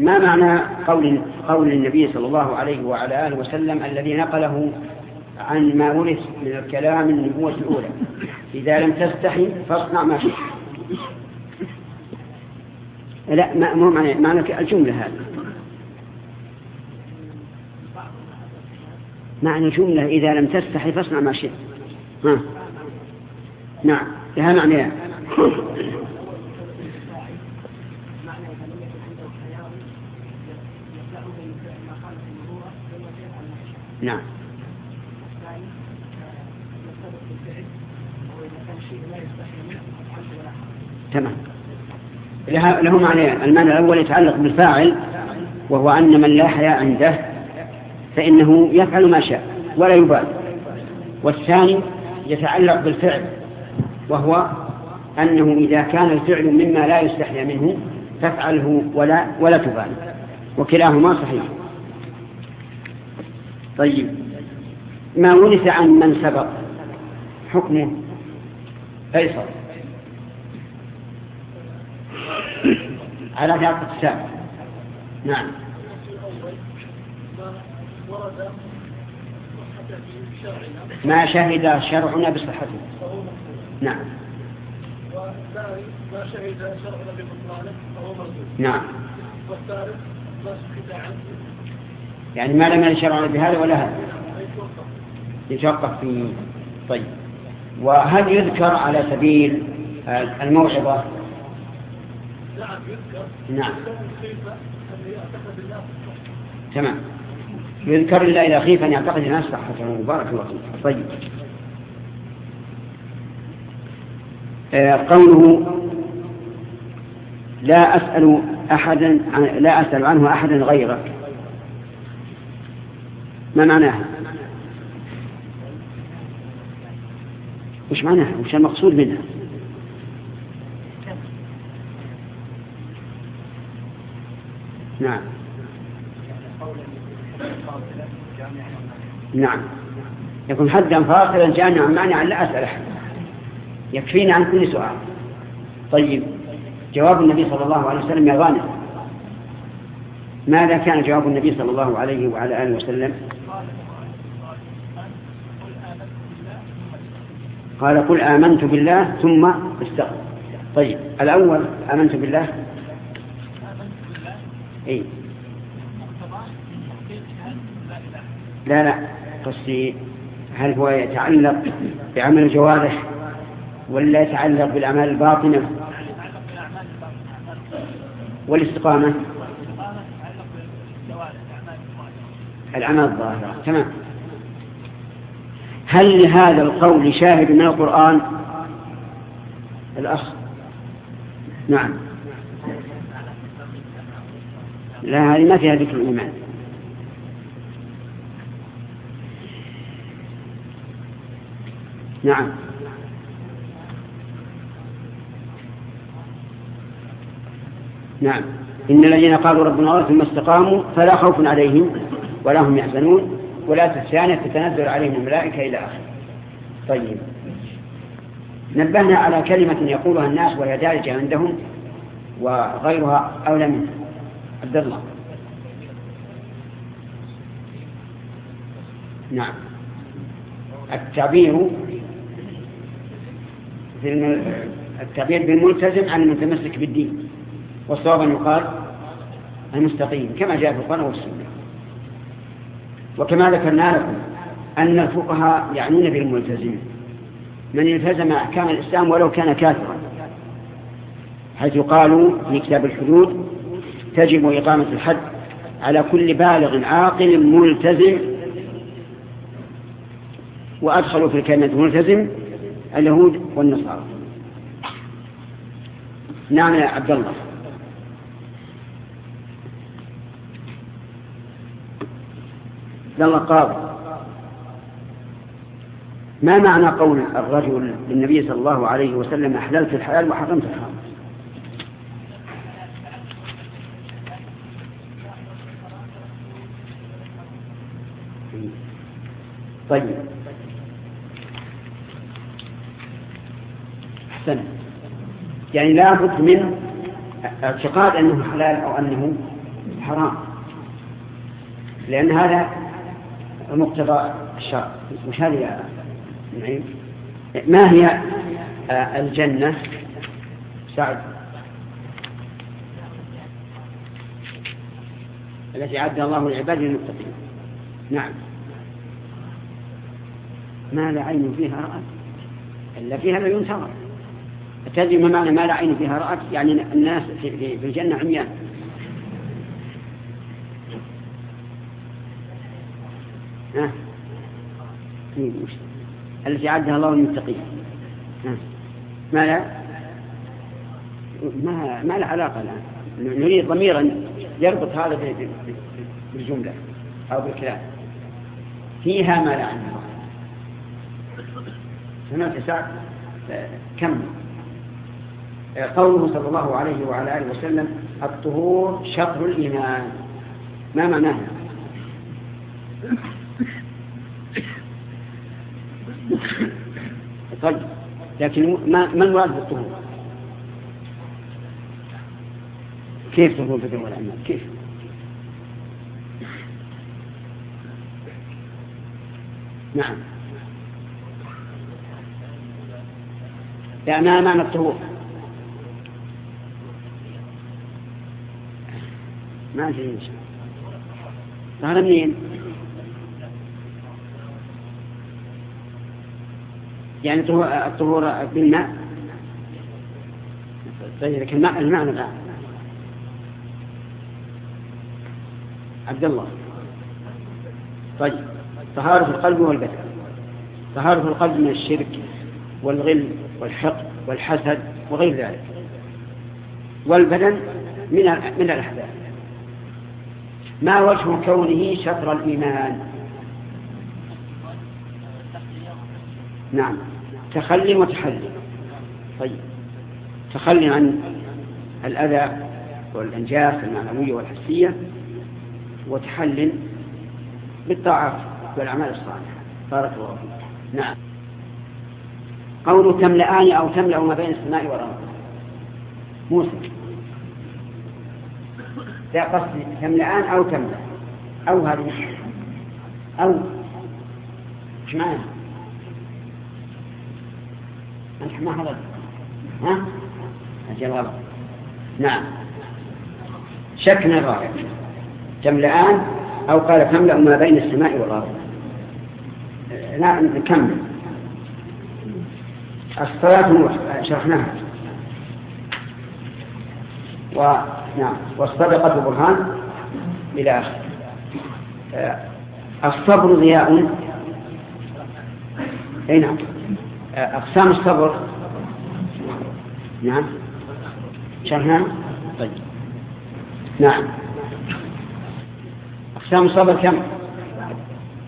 ما معنى قول قول النبي صلى الله عليه وعلى آله وسلم الذي نقله عن ما ورث من الكلام النبوة الأولى؟ إذا لم تستحي فاصنع ما شئت. لا مو معنى معنى الجملة هذه. معنى الجملة إذا لم تستحي فاصنع ما شئت. ها. نعم. لها معنى. نعم. تمام. له معنى المعنى الأول يتعلق بالفاعل وهو أن من لا حياء عنده فإنه يفعل ما شاء ولا يبالي. والثاني يتعلق بالفعل وهو أنه إذا كان الفعل مما لا يستحيا منه فافعله ولا ولا تبالي. وكلاهما صحيح. طيب. ما ورث عن من سبق؟ حكمه. فيصل. على ذات السابق نعم. ما شهد شرعنا بصحته. نعم. ما شهد شرعنا ببطلانه فهو مردود. نعم. والثالث ما سكت عنه. يعني ما لم يشرعنا بهذا ولا هذا يتوقف في طيب. وهل يذكر على سبيل الموعظة؟ نعم. تمام. يذكر الله إلى خيفا يعتقد الناس صحته بارك الله فيك طيب. آه، قوله لا أسأل أحدا لا أسأل عنه أحدا غيرك. ما معناها؟ وش معناها؟ وش المقصود منها؟ نعم. نعم. يكون حدا فاصلا جامعا مانعا لا أسأل أحد. يكفينا عن كل سؤال. طيب. جواب النبي صلى الله عليه وسلم يا غانم. ماذا كان جواب النبي صلى الله عليه وعلى آله وسلم؟ قال قل آمنت بالله ثم استغفر طيب الأول آمنت بالله؟ إيه. لا لا. قصدي هل هو يتعلق بعمل الجوارح ولا يتعلق بالأعمال الباطنة والاستقامة؟ العمل الظاهرة. تمام. هل لهذا القول شاهد من القرآن؟ الأخ. نعم. لا هذه ما فيها ذكر الإيمان. نعم. نعم. إن الذين قالوا ربنا الله ثم استقاموا فلا خوف عليهم ولا هم يحزنون. ولا الثانية تتنزل عليهم الملائكة إلى آخره. طيب. نبهنا على كلمة يقولها الناس وهي دارجة عندهم وغيرها أولى منها. عبد الله. نعم. التعبير التعبير بالملتزم عن المتمسك بالدين. والصواب أن يقال المستقيم كما جاء في القرآن والسنة. وكما ذكرنا لكم أن الفقهاء يعنون بالملتزم من التزم أحكام الإسلام ولو كان كافرا حيث قالوا في كتاب الحدود تجب إقامة الحد على كل بالغ عاقل ملتزم. وأدخلوا في الكلمة ملتزم اليهود والنصارى. نعم يا عبد الله. الله قاضي ما معنى قول الرجل للنبي صلى الله عليه وسلم أحللت الحلال وحرمت الحرام؟ طيب. أحسن. يعني لا بد من اعتقاد أنه حلال أو أنه حرام. لأن هذا مقتضى الشرع. وش هذه يا نعيم؟ ما هي الجنة؟ سعد. التي عدها الله لعباده المتقين. نعم. ما لا عين فيها رأت. إلا فيها لا ينتظر تدري ما معنى ما لا عين فيها رأت؟ يعني الناس في الجنة عميان التي عدها الله للمتقين. ما لا؟ ما ما له علاقة الآن. نريد ضميرا يربط هذا بالجملة أو بالكلام. فيها ما لا عنه سمعت سعد كم؟ قوله صلى الله عليه وعلى آله وسلم الطهور شطر الإيمان. ما معناه طيب. لكن ما ما المراد بالطهور؟ كيف طهور بدون الأعمال كيف؟ نعم. لا ما معنى الطهور؟ ما في ظهر منين؟ يعني الطهور بالماء. طيب لكن المعنى الآن. عبد الله. طيب طهارة القلب والبدن. طهارة القلب من الشرك والغل والحقد والحسد وغير ذلك. والبدن من من الأحداث ما وجه كونه شطر الإيمان؟ نعم. تخلي وتحلي طيب. تخلي عن الأذى والأنجاس المعنوية والحسية وتحلل بالطاعات والأعمال الصالحة. بارك الله فيك. نعم. قوله تملأان أو تملأ ما بين السماء والأرض. موسى. لا قصدي تملأان أو تملأ. أو هذه. أو. إيش معنى؟ أنت ما حضرت. ها؟ أجل غلط. نعم. شكنا الرابع تملأان أو قال تملأ ما بين السماء والأرض. نعم نكمل الصلاة شرحناها. ونعم والصدقة برهان إلى آخر. الصبر ضياء. أي نعم. أقسام الصبر. نعم. شرحناها طيب. نعم. أقسام الصبر كم؟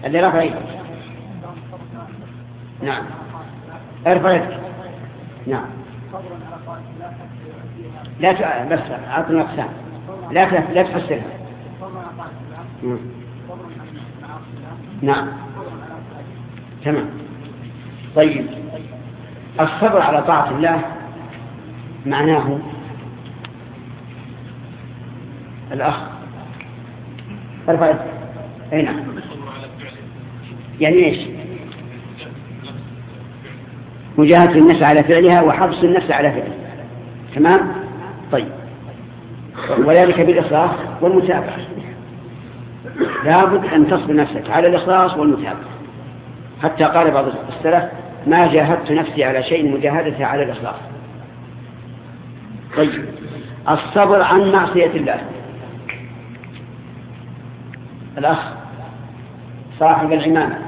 اللي رفع يدك. نعم. ارفع يدك. نعم. لا ت... بس أعطنا أقسام لا ت... لا تفسرها. نعم. تمام. طيب. الصبر على طاعة الله معناه الأخ ارفع أي نعم. يعني إيش؟ مجاهدة النفس على فعلها وحبس النفس على فعلها. تمام؟ طيب. وذلك بالإخلاص والمتابعة. لابد أن تصبر نفسك على الإخلاص والمتابعة. حتى قال بعض السلف ما جاهدت نفسي على شيء مجاهدتها على الإخلاص. طيب. الصبر عن معصية الله. الأخ صاحب العمامة.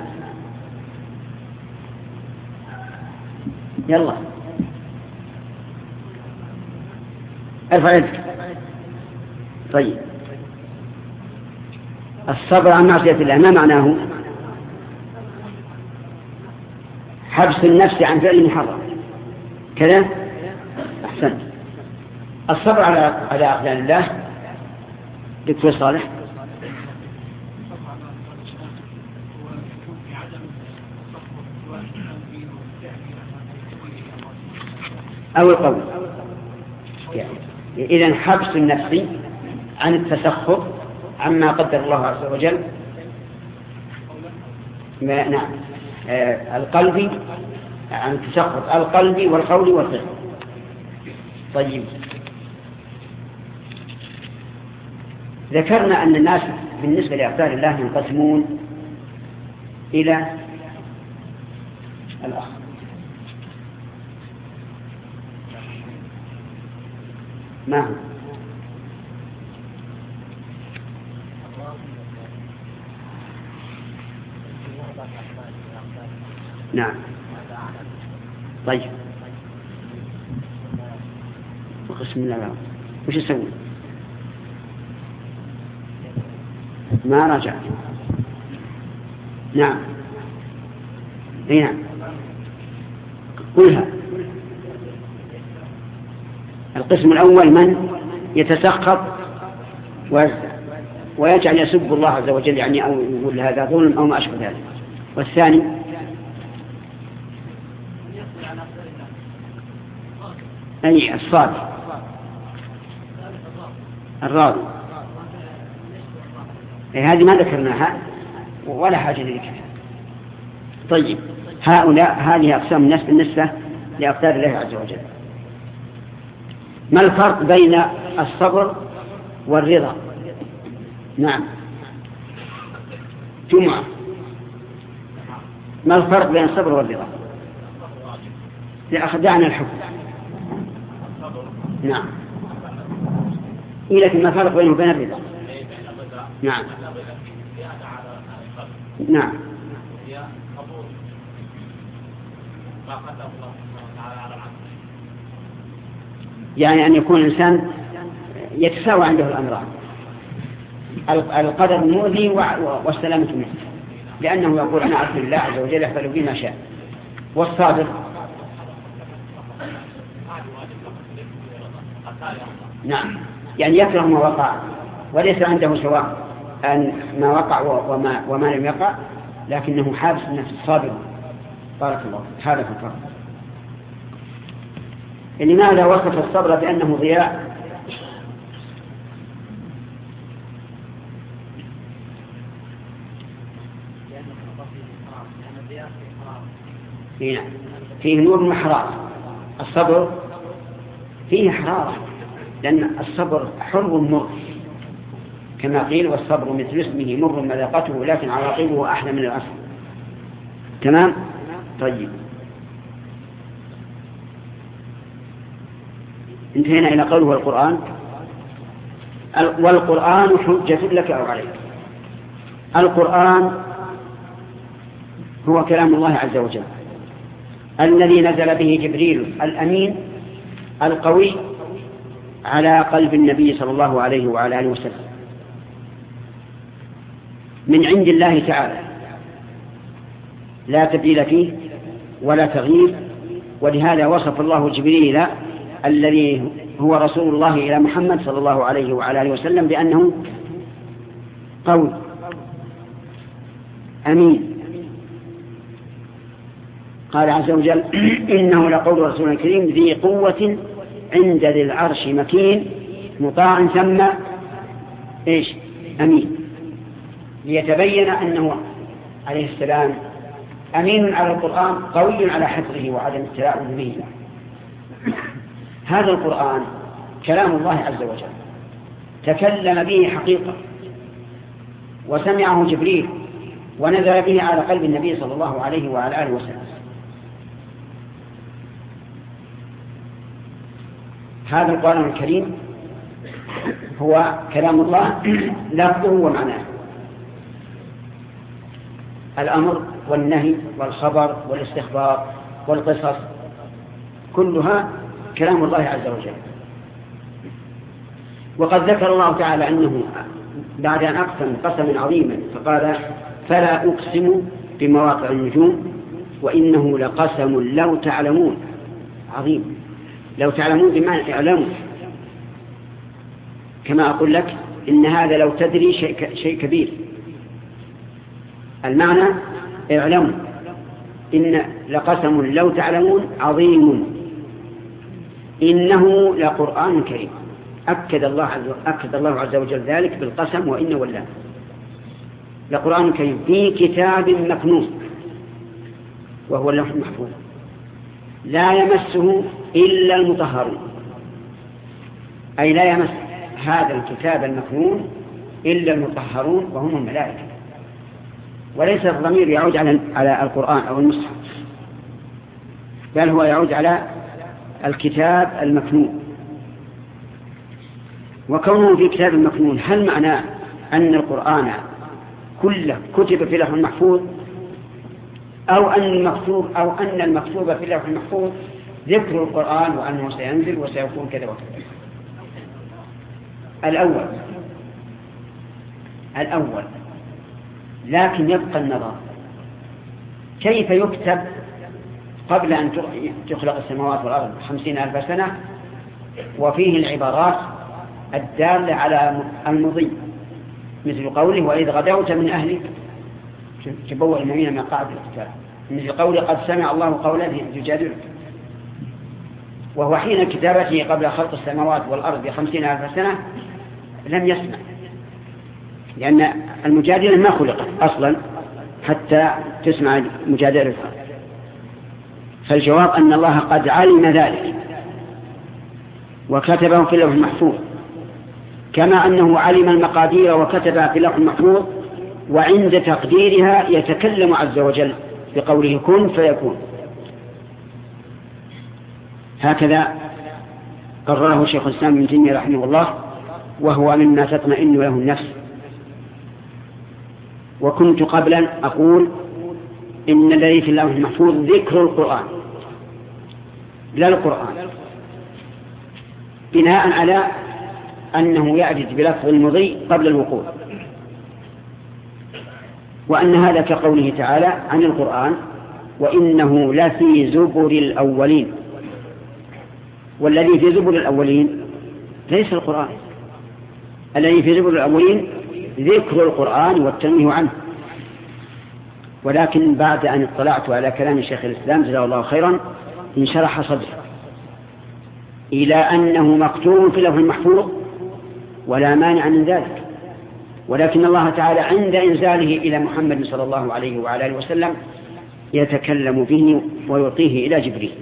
يلا. ارفع يدك. طيب. الصبر عن معصية الله ما معناه؟ حبس النفس عن فعل محرم. كذا؟ أحسن الصبر على على أقدار الله. دكتور صالح. أو القول يعني إذا حبس النفس عن التسخط عما قدر الله عز وجل. ما نعم. آه القلب عن التسخط القلب والقول والفعل. طيب. ذكرنا أن الناس بالنسبة لأقدار الله ينقسمون إلى الأخ. ما هو؟ نعم. طيب. قسم الله وش يسوي ما رجع. نعم. أي نعم. قلها. القسم الأول من يتسخط ويجعل يسب الله عز وجل يعني أو يقول هذا ظلم أو ما أشبه ذلك. والثاني أي الصاد. الراضي أي هذه ما ذكرناها ولا حاجة لذكرها. طيب هؤلاء هذه أقسام الناس بالنسبة لأقدار الله عز وجل. ما الفرق بين الصبر والرضا؟ نعم. جمعة ما الفرق بين الصبر والرضا؟ لأخدعنا الحكم. نعم. إيه لكن ما الفرق بينه وبين الرضا. نعم. نعم. يعني أن يكون الإنسان يتساوى عنده الأمران. القدر مؤذي والسلامة منه. لأنه يقول أنا أعرف الله عز وجل يحفل بي ما شاء. والصادق نعم. يعني يكره ما وقع وليس عنده سواء أن ما وقع وما, وما لم يقع لكنه حابس النفس صابر. بارك الله هذا الفرق. لماذا وصف الصبر بأنه ضياء فيه نور وحرارة. الصبر فيه حرارة. لأن الصبر حر مر كما قيل والصبر مثل اسمه مر مذاقته لكن عواقبه أحلى من الأصل. تمام؟ طيب. انتهينا إلى قوله القرآن والقرآن حجة لك أو عليك. القرآن هو كلام الله عز وجل. الذي نزل به جبريل الأمين القوي على قلب النبي صلى الله عليه وعلى آله وسلم. من عند الله تعالى. لا تبديل فيه ولا تغيير. ولهذا وصف الله جبريل الذي هو رسول الله إلى محمد صلى الله عليه وعلى آله وسلم بأنه قول أمين. قال عز وجل إنه لقول رسول كريم ذي قوة عند ذي العرش مكين مطاع ثم إيش؟ أمين. ليتبين أنه عليه السلام أمين على القرآن قوي على حفظه وعدم التلاعب به. هذا القرآن كلام الله عز وجل. تكلم به حقيقة. وسمعه جبريل ونزل به على قلب النبي صلى الله عليه وعلى آله وسلم. هذا القرآن الكريم هو كلام الله لفظه ومعناه الأمر والنهي والخبر والاستخبار والقصص كلها كلام الله عز وجل. وقد ذكر الله تعالى أنه بعد أن أقسم قسما عظيما فقال فلا أقسم بمواقع النجوم وإنه لقسم لو تعلمون. عظيم. لو تعلمون بمعنى اعلموا. كما أقول لك إن هذا لو تدري شيء, شيء كبير. المعنى اعلموا. إن لقسم لو تعلمون عظيم. إنه لقرآن كريم. أكد الله عز أكد الله عز وجل ذلك بالقسم وإن ولا لقرآن كريم في كتاب مكنون. وهو اللوح المحفوظ. لا يمسه إلا المطهرون. أي لا يمس هذا الكتاب المكنون إلا المطهرون وهم الملائكة. وليس الضمير يعود على على القرآن أو المصحف بل هو يعود على الكتاب المكنون. وكونه في كتاب المكنون هل معناه أن القرآن كله كتب في لوح المحفوظ أو أن المكتوب أو أن المكتوب في اللوح المحفوظ ذكر القرآن وأنه سينزل وسيكون كذا وكذا. الأول. الأول. لكن يبقى النظر. كيف يكتب قبل أن تخلق السماوات والأرض خمسين ألف سنة؟ وفيه العبارات الدالة على المضي. مثل قوله وإذ غدوت من أهلك تبوء المؤمنين من قاعدة القتال. مثل قوله قد سمع الله قولا يجادلك. وهو حين كتابته قبل خلق السماوات والأرض بخمسين ألف سنة لم يسمع. لأن المجادلة ما خلقت أصلا حتى تسمع مجادلتها فالجواب أن الله قد علم ذلك وكتبه في اللوح المحفوظ. كما أنه علم المقادير وكتبها في اللوح المحفوظ وعند تقديرها يتكلم عز وجل بقوله كن فيكون. هكذا قرره شيخ الإسلام ابن تيمية رحمه الله وهو مما تطمئن له النفس. وكنت قبلا أقول إن الذي في اللوح المحفوظ ذكر القرآن. لا القرآن. بناء على أنه يعجز بلفظ المضي قبل الوقوع. وأن هذا كقوله تعالى عن القرآن وإنه لفي زبر الأولين. والذي في زبر الأولين ليس القرآن. الذي في زبر الأولين ذكر القرآن والتنويه عنه. ولكن بعد أن اطلعت على كلام شيخ الإسلام جزاه الله خيرا انشرح صدره إلى أنه مكتوب في له المحفوظ ولا مانع من ذلك. ولكن الله تعالى عند إنزاله إلى محمد صلى الله عليه وعلى آله وسلم يتكلم به ويعطيه إلى جبريل.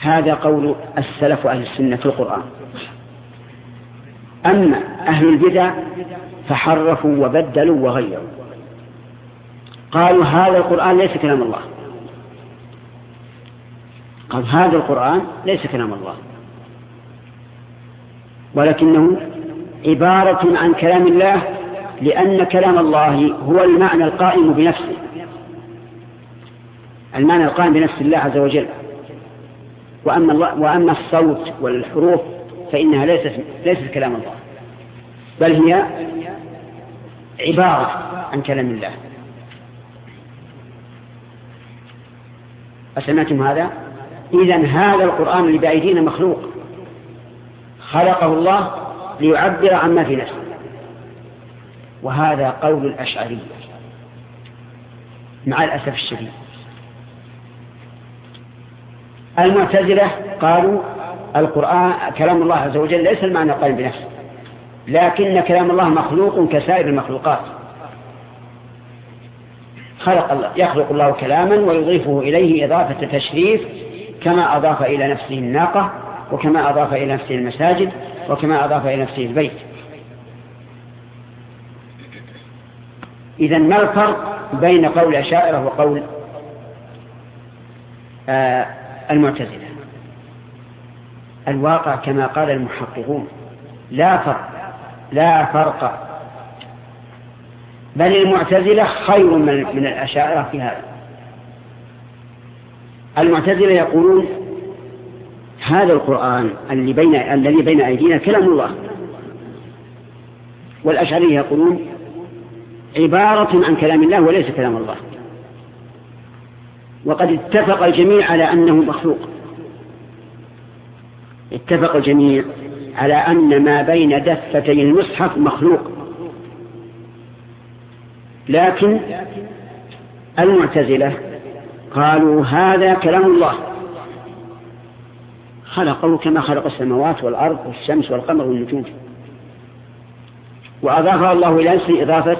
هذا قول السلف أهل السنة في القرآن. أما أهل البدع فحرفوا وبدلوا وغيروا. قالوا هذا القرآن ليس كلام الله. قال هذا القرآن ليس كلام الله. ولكنه عبارة عن كلام الله لأن كلام الله هو المعنى القائم بنفسه. المعنى القائم بنفس الله عز وجل. وأما, الله وأما الصوت والحروف فإنها ليست, ليست كلام الله بل هي عبارة عن كلام الله. أسمعتم هذا؟ إذا هذا القرآن اللي بأيدينا مخلوق. خلقه الله ليعبر عما في نفسه. وهذا قول الأشعري مع الأسف الشديد. المعتزلة قالوا القرآن كلام الله عز وجل ليس المعنى القائم بنفسه لكن كلام الله مخلوق كسائر المخلوقات. خلق الله يخلق الله كلاما ويضيفه إليه إضافة تشريف كما أضاف إلى نفسه الناقة وكما أضاف إلى نفسه المساجد وكما أضاف إلى نفسه البيت. إذا ما الفرق بين قول الأشاعرة وقول آه المعتزلة؟ الواقع كما قال المحققون لا فرق لا فرق. بل المعتزلة خير من, من الأشاعرة في هذا. المعتزلة يقولون هذا القرآن اللي بين الذي بين أيدينا كلام الله. والأشعرية يقولون عبارة عن كلام الله وليس كلام الله. وقد اتفق الجميع على أنه مخلوق. اتفق الجميع على أن ما بين دفتي المصحف مخلوق. لكن المعتزلة قالوا هذا كلام الله. خلقه كما خلق السماوات والأرض والشمس والقمر والنجوم. وأضاف الله إلى نفسه إضافة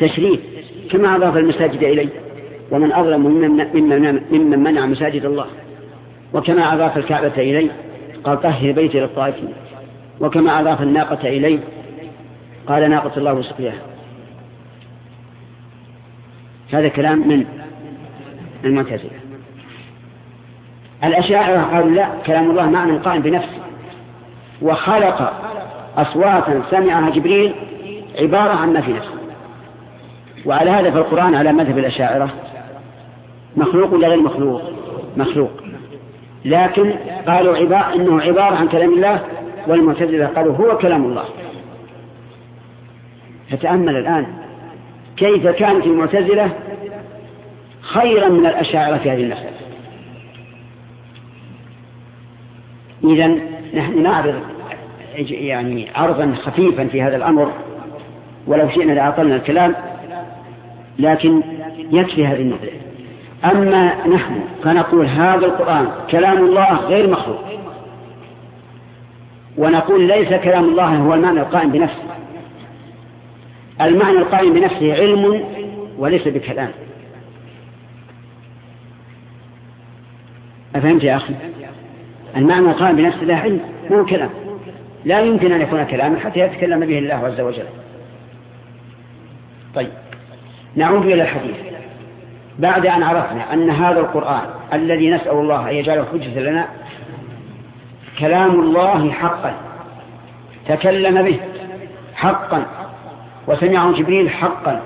تشريف كما أضاف المساجد إليه ومن أظلم ممن, ممن منع مساجد الله. وكما أضاف الكعبة إليه قال طهر بيتي للطائفين. وكما أضاف الناقة إليه قال ناقة الله وسقياها هذا كلام من المعتزلة. الأشاعرة قالوا لا كلام الله معنى قائم بنفسه. وخلق أصواتا سمعها جبريل عبارة عن ما في نفسه. وعلى هذا فالقرآن على مذهب الأشاعرة. مخلوق ولا غير مخلوق؟ مخلوق. لكن قالوا عبارة إنه عبارة عن كلام الله والمعتزلة قالوا هو كلام الله. فتأمل الآن كيف كانت المعتزلة خيرا من الأشاعرة في هذه المسألة؟ إذا نحن نعرض يعني عرضا خفيفا في هذا الأمر ولو شئنا لأعطلنا الكلام لكن يكفي هذه النقطة أما نحن فنقول هذا القرآن كلام الله غير مخلوق ونقول ليس كلام الله هو المعنى القائم بنفسه. المعنى القائم بنفسه علم وليس بكلام. أفهمت يا أخي؟ المعنى القائم بنفسه لا علم مو كلام. لا يمكن أن يكون كلاما حتى يتكلم به الله عز وجل. طيب. نعود إلى الحديث. بعد أن عرفنا أن هذا القرآن الذي نسأل الله أن يجعله حجة لنا كلام الله حقا. تكلم به حقا. وسمعه جبريل حقا.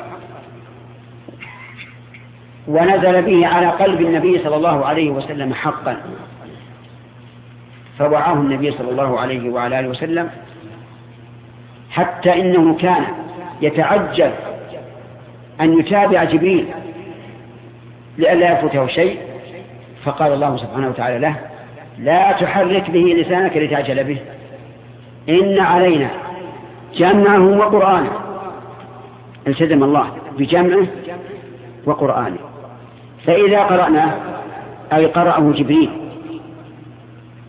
ونزل به على قلب النبي صلى الله عليه وسلم حقا. فوعاه النبي صلى الله عليه وعلى آله وسلم حتى إنه كان يتعجل أن يتابع جبريل لئلا يفوته شيء فقال الله سبحانه وتعالى له لا تحرك به لسانك لتعجل به إن علينا جمعه وقرآنه. التزم الله بجمعه وقرآنه. فإذا قرأناه أي قرأه جبريل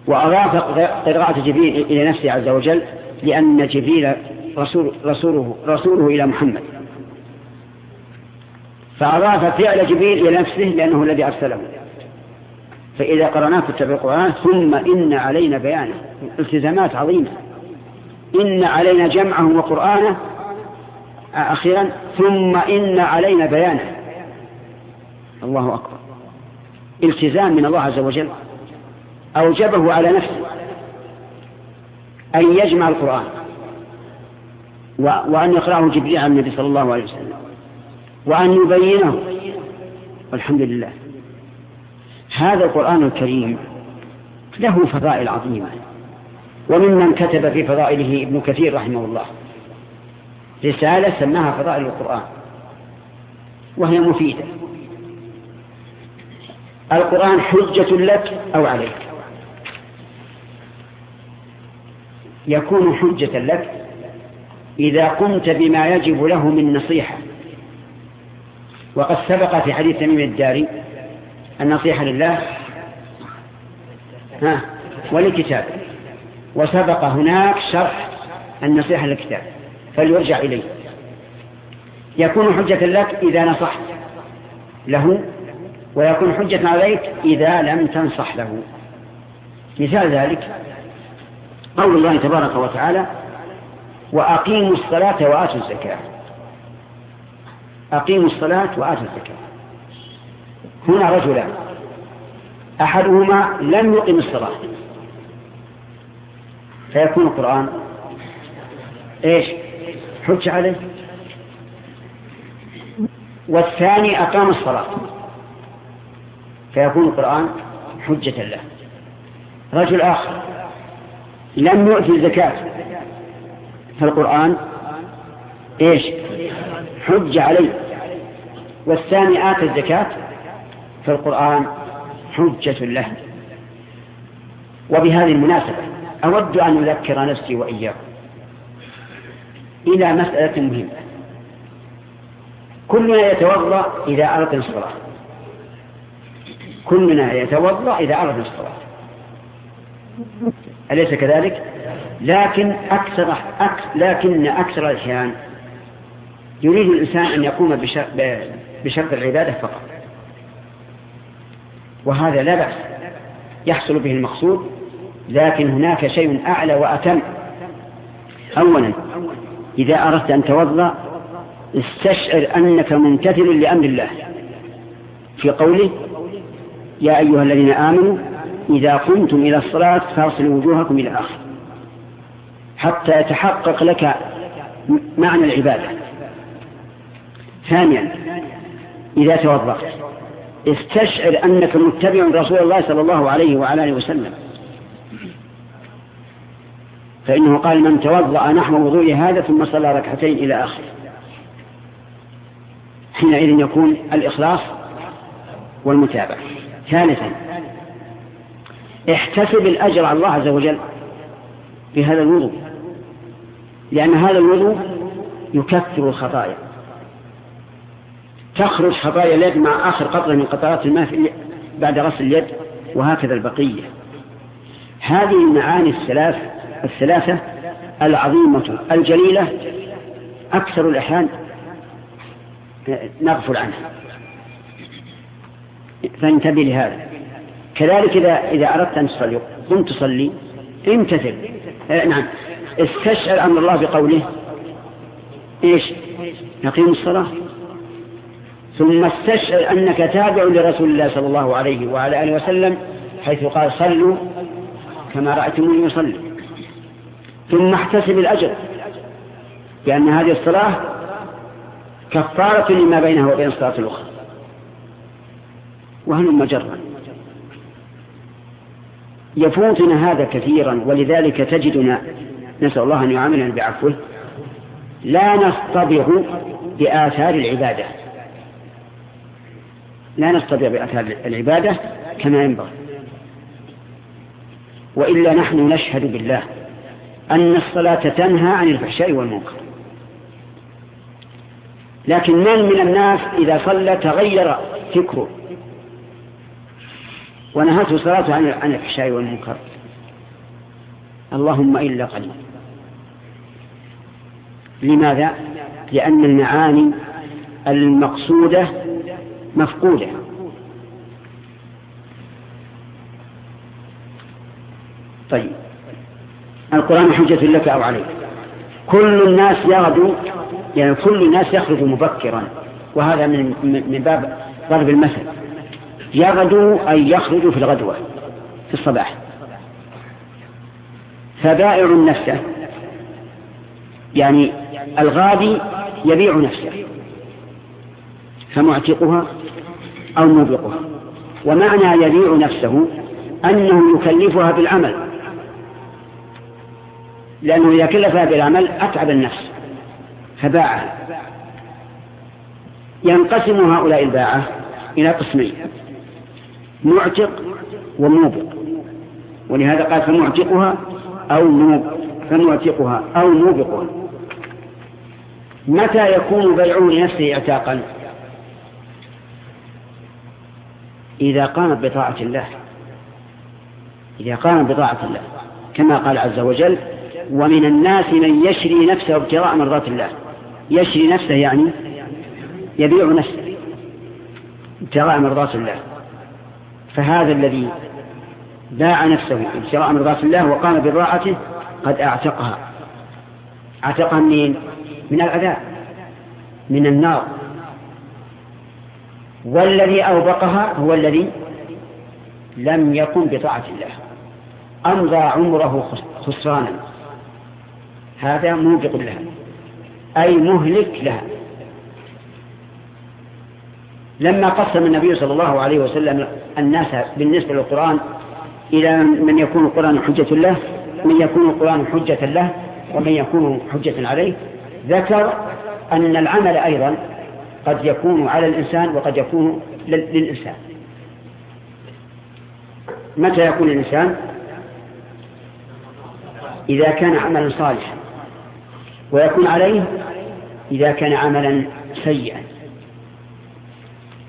وأضاف قراءة جبريل إلى نفسه عز وجل لأن جبريل رسول رسوله, رسوله إلى محمد. فأضاف فعل جبريل إلى نفسه لأنه الذي أرسله. فإذا قرأناه فاتبع القرآن ثم إن علينا بيانه التزامات عظيمة. إن علينا جمعه وقرآنه أخيرا ثم إن علينا بيانه. الله أكبر. التزام من الله عز وجل. أوجبه على نفسه أن يجمع القرآن وأن يقرأه جبريل عن النبي صلى الله عليه وسلم وأن يبينه. والحمد لله. هذا القرآن الكريم له فضائل عظيمة. وممن كتب في فضائله ابن كثير رحمه الله رسالة سماها فضائل القرآن. وهي مفيدة. القرآن حجة لك أو عليك. يكون حجة لك إذا قمت بما يجب له من نصيحة. وقد سبق في حديث تميم الداري النصيحة لله ها ولكتاب وسبق هناك شرح النصيحة للكتاب فليرجع إليه. يكون حجة لك إذا نصحت له ويكون حجة عليك إذا لم تنصح له. مثال ذلك قول الله تبارك وتعالى وأقيموا الصلاة وآتوا الزكاة. أقيموا الصلاة وآتوا الزكاة. هنا رجلان أحدهما لم يقم الصلاة. فيكون القرآن إيش؟ حج عليه. والثاني أقام الصلاة. فيكون القرآن حجة له. رجل آخر. لم يؤتي الزكاة. فالقرآن إيش؟ حج عليه. والثاني آتى الزكاة فالقرآن حجة له. وبهذه المناسبة أود أن أذكر نفسي وإياكم إلى مسألة مهمة. كلنا يتوضأ إذا أردنا الصلاة. كلنا يتوضأ إذا أردنا الصلاة. أليس كذلك؟ لكن أكثر لكن أكثر الأحيان يريد الإنسان أن يقوم بشرط العبادة فقط. وهذا لا بأس. يحصل به المقصود لكن هناك شيء أعلى وأتم. أولا إذا أردت أن توضأ استشعر أنك ممتثل لأمر الله. في قوله يا أيها الذين آمنوا إذا قمتم إلى الصلاة فاصلوا وجوهكم إلى آخر. حتى يتحقق لك معنى العبادة. ثانيا إذا توضأت استشعر أنك متبع رسول الله صلى الله عليه وعلى آله وسلم. فإنه قال من توضأ نحو وضوء هذا ثم صلى ركعتين إلى آخره حينئذ يكون الإخلاص والمتابعة. ثالثا احتسب الأجر على الله عز وجل بهذا الوضوء. لأن هذا الوضوء يكثر الخطايا. تخرج خطايا اليد مع آخر قطرة من قطرات الماء بعد غسل اليد وهكذا البقية. هذه المعاني الثلاث الثلاثة العظيمة الجليلة أكثر الأحيان نغفل عنها. فانتبه لهذا. كذلك إذا إذا أردت أن تصلي. قم تصلي. امتثل. آه نعم. استشعر أمر الله بقوله. إيش؟ نقيم الصلاة. ثم استشعر أنك تابع لرسول الله صلى الله عليه وعلى آله وسلم حيث قال صلوا كما رأيتموني يصلي ثم احتسب الأجر. لأن هذه الصلاة كفارة لما بينها وبين الصلاة الأخرى. وهل مجرا يفوتنا هذا كثيرا ولذلك تجدنا نسأل الله أن يعاملنا بعفوه لا نصطبغ بآثار العبادة. لا نصطبغ بآثار العبادة كما ينبغي. وإلا نحن نشهد بالله أن الصلاة تنهى عن الفحشاء والمنكر. لكن من من الناس إذا صلى تغير فكره. ونهته صلاته عن الفحشاء والمنكر. اللهم إلا قليل لماذا؟ لأن المعاني المقصودة مفقودة. طيب. القرآن حجة لك أو عليك. كل الناس يغدو يعني كل الناس يخرج مبكرا. وهذا من باب ضرب المثل. يغدو أي يخرج في الغدوة في الصباح. فبائع نفسه يعني الغادي يبيع نفسه فمعتقها أو موبقها. ومعنى يبيع نفسه أنه يكلفها بالعمل لأنه إذا كلفها بالعمل أتعب النفس فباعها. ينقسم هؤلاء الباعة إلى قسمين. معتق وموبق. ولهذا قال فمعتقها أو موبق فمعتقها أو موبقها. متى يكون بيعه لنفسه اعتاقا؟ إذا قام بطاعة الله. إذا قام بطاعة الله. كما قال عز وجل ومن الناس من يشري نفسه ابتغاء مرضات الله. يشري نفسه يعني يبيع نفسه ابتغاء مرضات الله. فهذا الذي باع نفسه ابتغاء مرضات الله وقام بضاعته قد اعتقها. اعتقها منين؟ من العذاب من النار. والذي أوبقها هو الذي لم يقم بطاعة الله. أمضى عمره خسرانا. هذا موبق لها أي مهلك لها. لما قسم النبي صلى الله عليه وسلم الناس بالنسبة للقرآن إلى من يكون القرآن حجة له من يكون القرآن حجة له ومن يكون حجة عليه. ذكر أن العمل أيضا قد يكون على الإنسان وقد يكون للإنسان. متى يكون الإنسان؟ إذا كان عملا صالحا. ويكون عليه إذا كان عملا سيئا.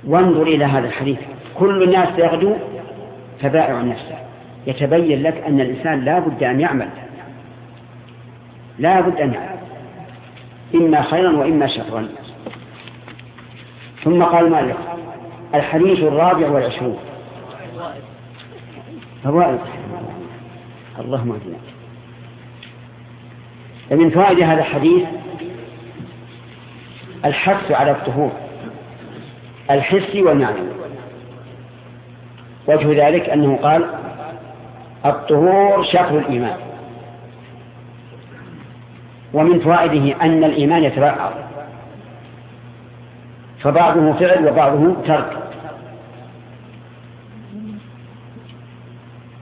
وانظر إلى هذا الحديث. كل الناس يغدو فبائع نفسه. يتبين لك أن الإنسان لا بد أن يعمل. لا بد أن يعمل. إما خيرا وإما شرا. ثم قال مالك الحديث الرابع والعشرون. فوائد. اللهم اهدنا. ومن فوائد هذا الحديث الحث على الطهور. الحسي والمعنوي وجه ذلك أنه قال الطهور شكل الإيمان. ومن فوائده أن الإيمان يتبعض. فبعضه فعل وبعضه ترك.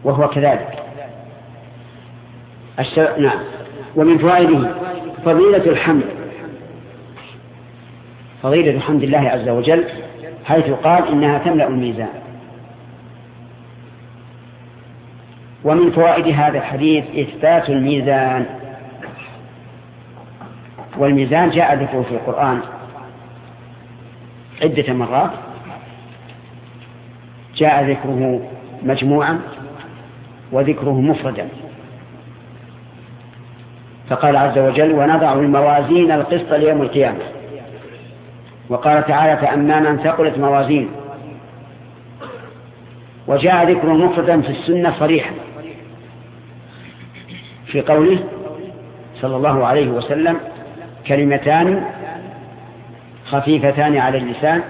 وهو كذلك. الشرع نعم. ومن فوائده فضيلة الحمد. فضيلة حمد الله عز وجل حيث قال إنها تملأ الميزان. ومن فوائد هذا الحديث إثبات الميزان. والميزان جاء ذكره في القرآن عدة مرات. جاء ذكره مجموعا وذكره مفردا. فقال عز وجل ونضع الموازين القسط ليوم القيامة. وقال تعالى فأما من ثقلت موازين. وجاء ذكره مفردا في السنة صريحا في قوله صلى الله عليه وسلم كلمتان خفيفتان على اللسان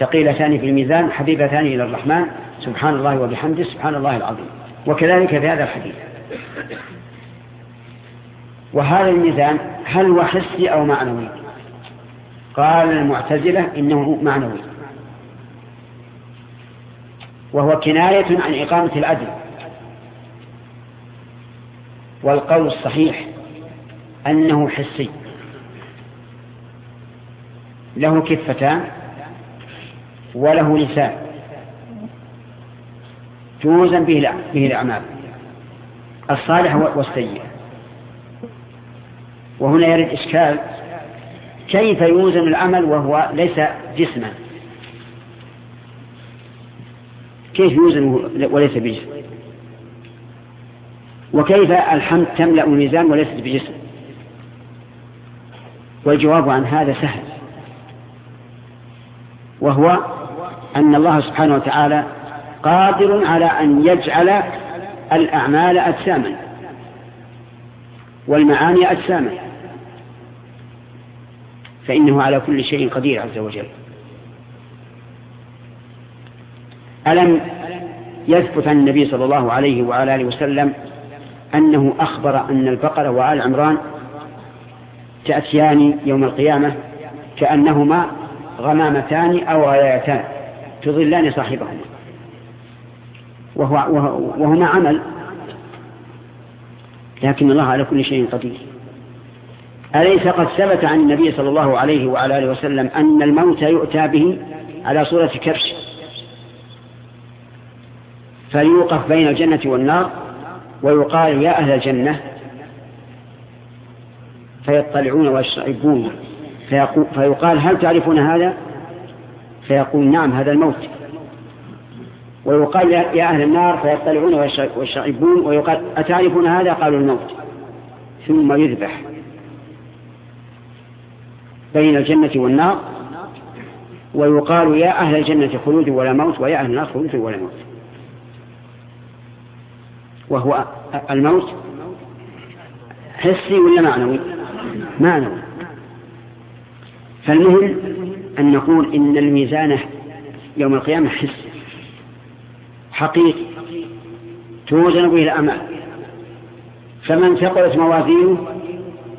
ثقيلتان في الميزان حبيبتان إلى الرحمن سبحان الله وبحمده سبحان الله العظيم. وكذلك في هذا الحديث. وهذا الميزان هل هو حسي أو معنوي؟ قال المعتزلة إنه معنوي. وهو كناية عن إقامة العدل والقول الصحيح أنه حسي. له كفتان وله لسان. توزن به به الأعمال. الصالح والسيء وهنا يرد إشكال كيف يوزن العمل وهو ليس جسما؟ كيف يوزن وليس بجسم؟ وكيف الحمد تملأ الميزان وليست بجسم؟ والجواب عن هذا سهل. وهو أن الله سبحانه وتعالى قادر على أن يجعل الأعمال أجساما والمعاني أجساما. فإنه على كل شيء قدير عز وجل. ألم يثبت عن النبي صلى الله عليه وعلى آله وسلم أنه أخبر أن البقرة وآل عمران تأتيان يوم القيامة كأنهما غمامتان أو غايتان تظلان صاحبهما. وهو وهما عمل لكن الله على كل شيء قدير. أليس قد ثبت عن النبي صلى الله عليه وعلى آله وسلم أن الموت يؤتى به على صورة كبش فيوقف بين الجنة والنار ويقال يا أهل الجنة فيطلعون ويشربون فيقال هل تعرفون هذا؟ فيقول نعم هذا الموت. ويقال يا أهل النار فيطلعون ويشربون ويقال أتعرفون هذا؟ قالوا الموت. ثم يذبح. بين الجنة والنار ويقال يا أهل الجنة خلود ولا موت ويا أهل النار خلود ولا موت. وهو الموت حسي ولا معنوي؟ معنوي. فالمهم أن نقول إن الميزان يوم القيامة حسي حقيقي توزن به الأعمال فمن ثقلت موازينه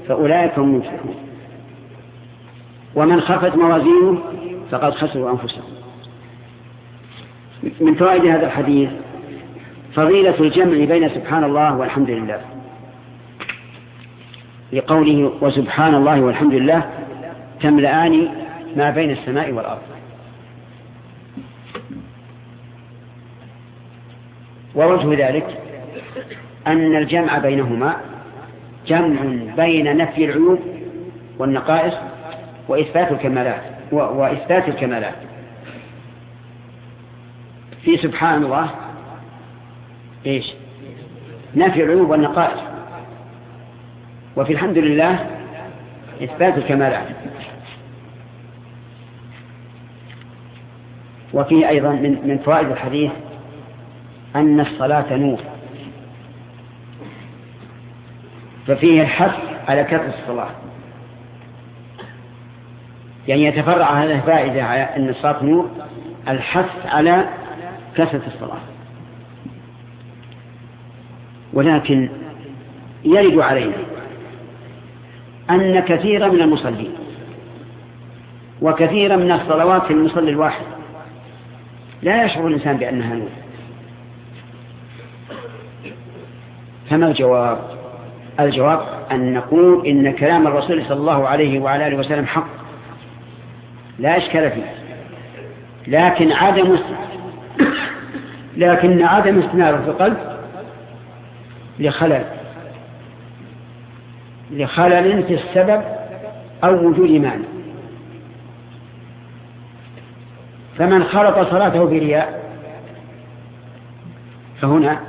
فأولئك هم المفلحون. ومن خفت موازينه فقد خسروا أنفسهم. من فوائد هذا الحديث فضيلة الجمع بين سبحان الله والحمد لله. لقوله وسبحان الله والحمد لله تملأان ما بين السماء والأرض. ووجه ذلك أن الجمع بينهما جمع بين نفي العيوب والنقائص وإثبات الكمالات وإثبات الكمالات. في سبحان الله إيش؟ نفي العيوب والنقائص. وفي الحمد لله إثبات الكمالات. وفيه أيضا من من فوائد الحديث أن الصلاة نور. ففيه الحث على كثرة الصلاة. يعني يتفرع هذه الفائدة على أن الصلاة نور الحث على كثرة الصلاة. ولكن يرد علينا أن كثيرا من المصلين وكثيرا من الصلوات في المصلي الواحد لا يشعر الإنسان بأنها نور. فما الجواب؟ الجواب أن نقول إن كلام الرسول صلى الله عليه وعلى آله وسلم حق. لا إشكال فيه. لكن عدم لكن عدم استناره في القلب لخلل. لخلل في السبب أو وجود مانع فمن خلط صلاته برياء فهنا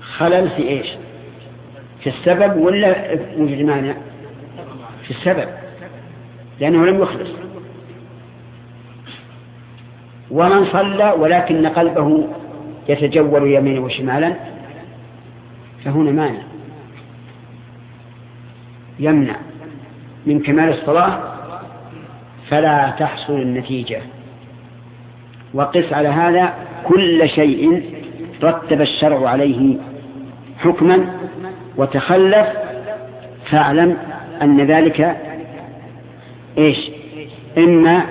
خلل في إيش؟ في السبب ولا وجود مانع في السبب. لأنه لم يخلص. ومن صلى ولكن قلبه يتجول يمينا وشمالا فهنا مانع. يمنع من كمال الصلاة فلا تحصل النتيجة. وقس على هذا كل شيء رتب الشرع عليه حكما وتخلف فاعلم أن ذلك إيش؟ إما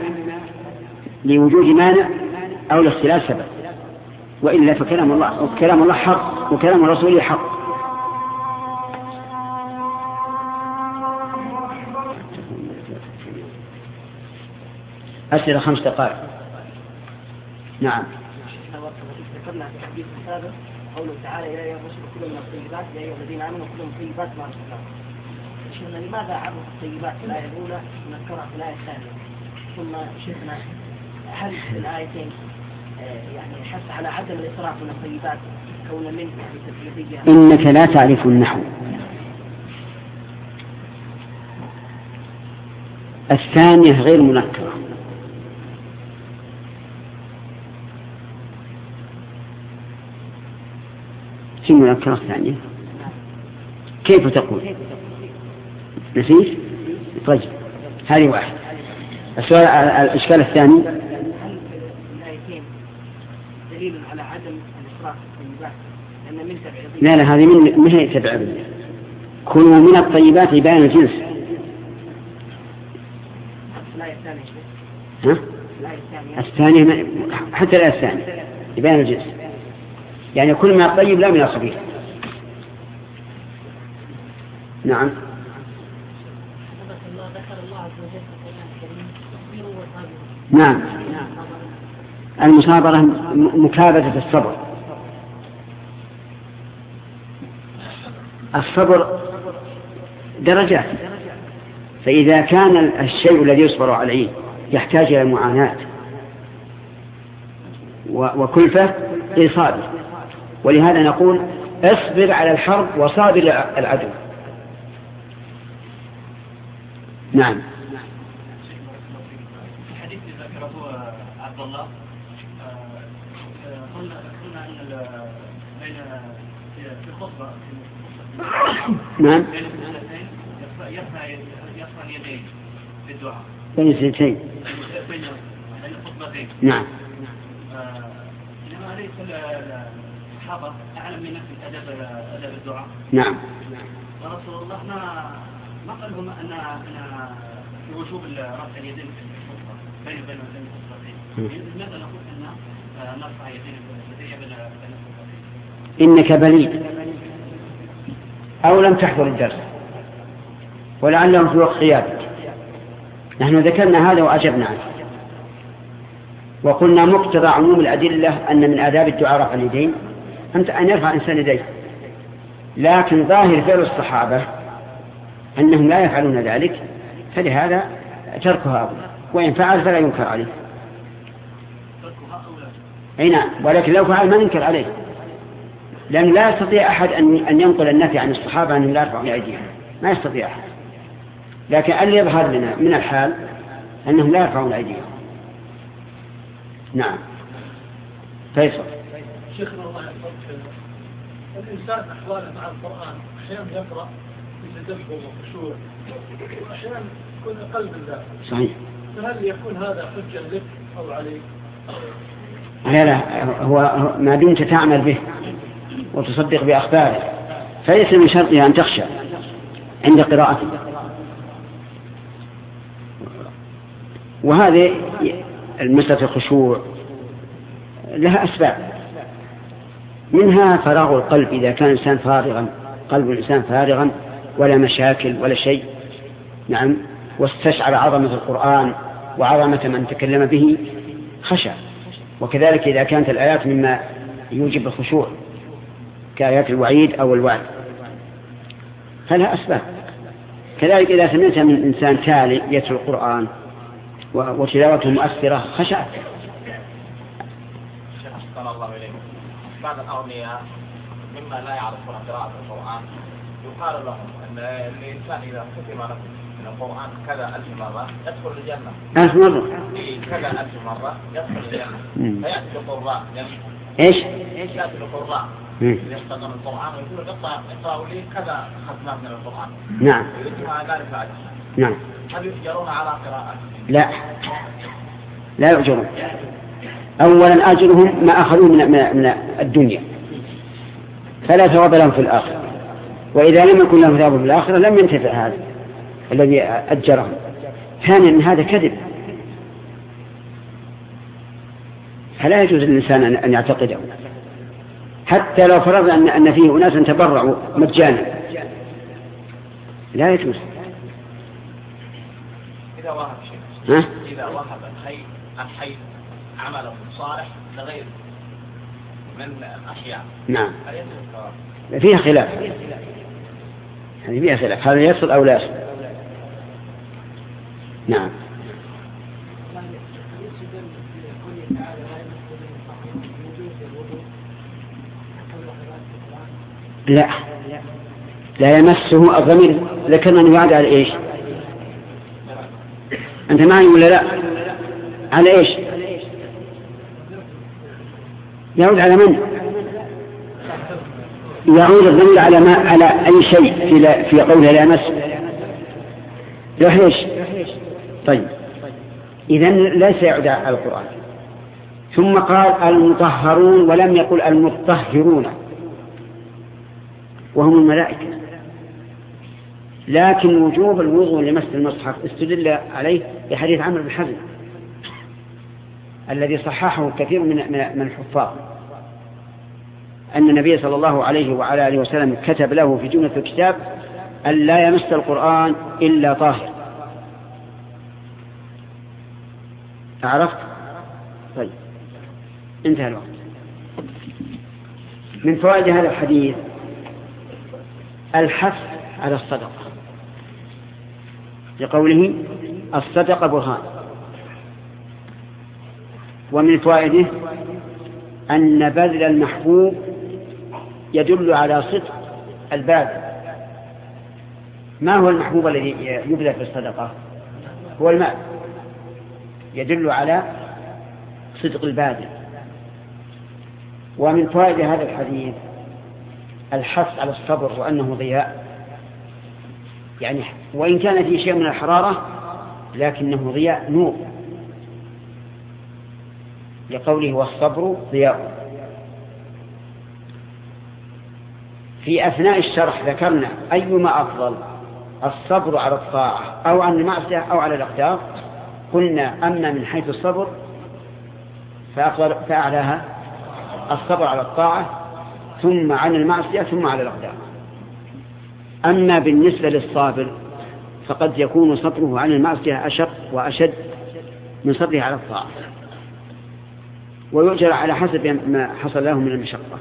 لوجود مانع أو لاختلاف سبب وإلا فكلام الله كلام الله حق وكلام الرسول حق أسئلة خمس دقائق نعم ذكرنا في الحديث السابق قوله تعالى يا ايها الرسل كلوا من الطيبات يا ايها الذين امنوا كلوا من الطيبات ما رزقناكم. شيخنا لماذا عرف الطيبات في الآية الأولى ونكرها في الآية الثانية؟ ثم شيخنا هل في الايتين آه، يعني حث على عدم الإسراف من الطيبات كون من تثبيتيه إنك لا تعرف النحو. الثانية غير منكرة. في منكرة ثانية كيف تقول؟ نسيت؟ طيب هذه واحد السؤال الإشكال الثاني هل في الايتين دليل على عدم الاسراف في الطيبات لأن من تبعيضيه لا لا هذه من ما هي تبع كلوا من الطيبات بيان الجنس. ها؟ الثانية حتى الآية الثانية. بيان الجنس. يعني كل من الطيب لا من الخبيث نعم. نعم. المصابرة مكابدة الصبر. الصبر درجات. فإذا كان الشيء الذي يصبر عليه يحتاج إلى معاناة. وكلفة لصابر ولهذا نقول اصبر على الحرب وصابر العدو. نعم. الحديث ذكره عبد الله آه، آه، قلنا إن بين في الخطبة نعم. يرفع اليدين في الدعاء بين بين الخطبتين نعم. انما ليس ال- ال- الصحابه اعلم من ادب ادب الدعاء نعم. ورسول الله ما ما قال لهم ان ان في وجوب رفع اليدين في الخطبه بين بين بين الخطبتين لماذا نقول ان نرفع يدينا في بين بين الخطبتين إنك بليد أو لم تحضر الدرس. ولعلهم في وقت غيابك. نحن ذكرنا هذا وأجبنا عنه. وقلنا مقتضى عموم الأدلة أن من آداب الدعاء رفع اليدين أن يرفع الإنسان يديه. لكن ظاهر فعل الصحابة أنهم لا يفعلون ذلك فلهذا تركها أولى وإن فعل فلا ينكر عليه. أي نعم ولكن لو فعل ما ننكر عليه. لأنه لا يستطيع أحد أن ينقل النفي عن الصحابة أنهم لا يرفعون أيديهم. ما يستطيع أحد. لكن اللي يظهر لنا من الحال أنهم لا يرفعون أيديهم. نعم. فيصل. شيخنا الله يحفظك. الإنسان أحواله مع القرآن أحيانا يقرأ بتدبر وخشوع وأحيانا يكون أقل من ذلك. صحيح. فهل يكون هذا حجة لك أو عليك؟ لا هو ما دمت تعمل به. وتصدق بأخباره فليس من شرطها أن تخشى عند قراءته. وهذه المسألة الخشوع لها أسباب. منها فراغ القلب إذا كان الإنسان فارغا قلب الإنسان فارغا ولا مشاكل ولا شيء. نعم. واستشعر عظمة القرآن وعظمة من تكلم به خشع وكذلك إذا كانت الآيات مما يوجب الخشوع. كآيات الوعيد أو الوعد. فلها أسباب. كذلك إذا سمعت من إنسان تالي يتلو القرآن وتلاوته مؤثرة خشعت بعض الأغنياء مما لا يعرفون قراءة القرآن يقال لهم أن الإنسان إذا ختم له من القرآن كذا ألف مرة يدخل الجنة. ألف مرة. كذا ألف مرة يدخل الجنة. فيأتي القراء يعني إيش؟ يأتي القراء. يستقر القرآن ويقول اقرأ اقرأوا لي كذا ختمات من القرآن. نعم. يريد مع ذلك أجر نعم. هل يؤجرون على قراءته؟ لا. لا يؤجرون. أولا أجرهم ما أخذوه من, من, الدنيا. فلا ثواب لهم في الآخرة. وإذا لم يكن له ثواب في الآخرة لم ينتفع هذا الذي أجره ثانيا هذا كذب. فلا يجوز للإنسان أن يعتقده. حتى لو فرض أن أن فيه أناسا تبرعوا مجانا. لا يجوز. إذا وهب شيء. ها؟ إذا وهب الحي الحي عمله صالح لغيره من الأحياء. نعم؟ فيها خلاف. هذه فيها خلاف. هذا يصل أو لا يصل نعم. لا. لا يمسه الضمير ذكرنا أنه يعود على إيش؟ أنت معي ولا لا؟ على إيش؟ يعود على من؟ يعود الضمير على ما على أي شيء في, لا في قوله لا يمس. يروح طيب. إذا ليس يعود على القرآن. ثم قال المطهرون ولم يقل المطهرون. وهم الملائكة. لكن وجوب الوضوء لمس المصحف استدل عليه بحديث عمرو بن حزم الذي صححه كثير من من الحفاظ. أن النبي صلى الله عليه وعلى آله وسلم كتب له في جملة الكتاب أن لا يمس القرآن إلا طاهر. عرفت؟ طيب. انتهى الوقت. من فوائد هذا الحديث الحث على الصدقة. لقوله الصدقة برهان. ومن فوائده أن بذل المحبوب يدل على صدق الباب. ما هو المحبوب الذي يبذل في الصدقة؟ هو المال. يدل على صدق البادل ومن فوائد هذا الحديث الحث على الصبر وأنه ضياء. يعني وإن كان فيه شيء من الحرارة لكنه ضياء نور. لقوله والصبر ضياء. في أثناء الشرح ذكرنا أيما أفضل الصبر على الطاعة أو عن المعصية أو على الأقدار. قلنا أما من حيث الصبر فأعلاها الصبر على الطاعة ثم عن المعصية ثم على الأقدار أما بالنسبة للصابر فقد يكون صبره عن المعصية أشق وأشد من صبره على الطاعة. ويؤجر على حسب ما حصل له من المشقة.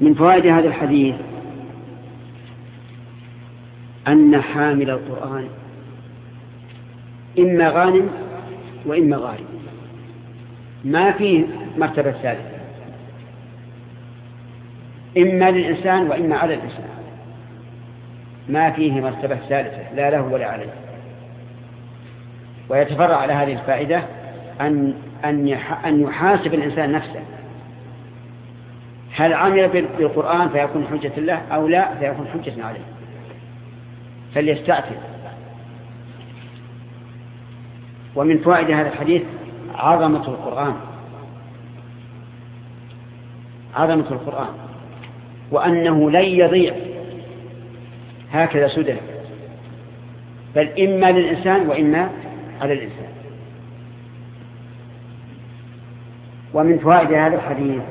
من فوائد هذا الحديث أن حامل القرآن إما غانم وإما غارم. ما فيه مرتبة ثالثة. إما للإنسان وإما على الإنسان. ما فيه مرتبة ثالثة لا له ولا عليه. ويتفرع على هذه الفائدة أن أن أن يحاسب الإنسان نفسه. هل عمل بالقرآن فيكون حجة الله أو لا فيكون حجة عليه. فليستعتب. ومن فوائد هذا الحديث عظمة القرآن. عظمة القرآن. وأنه لن يضيع. هكذا سدى. بل إما للإنسان وإما على الإنسان. ومن فوائد هذا الحديث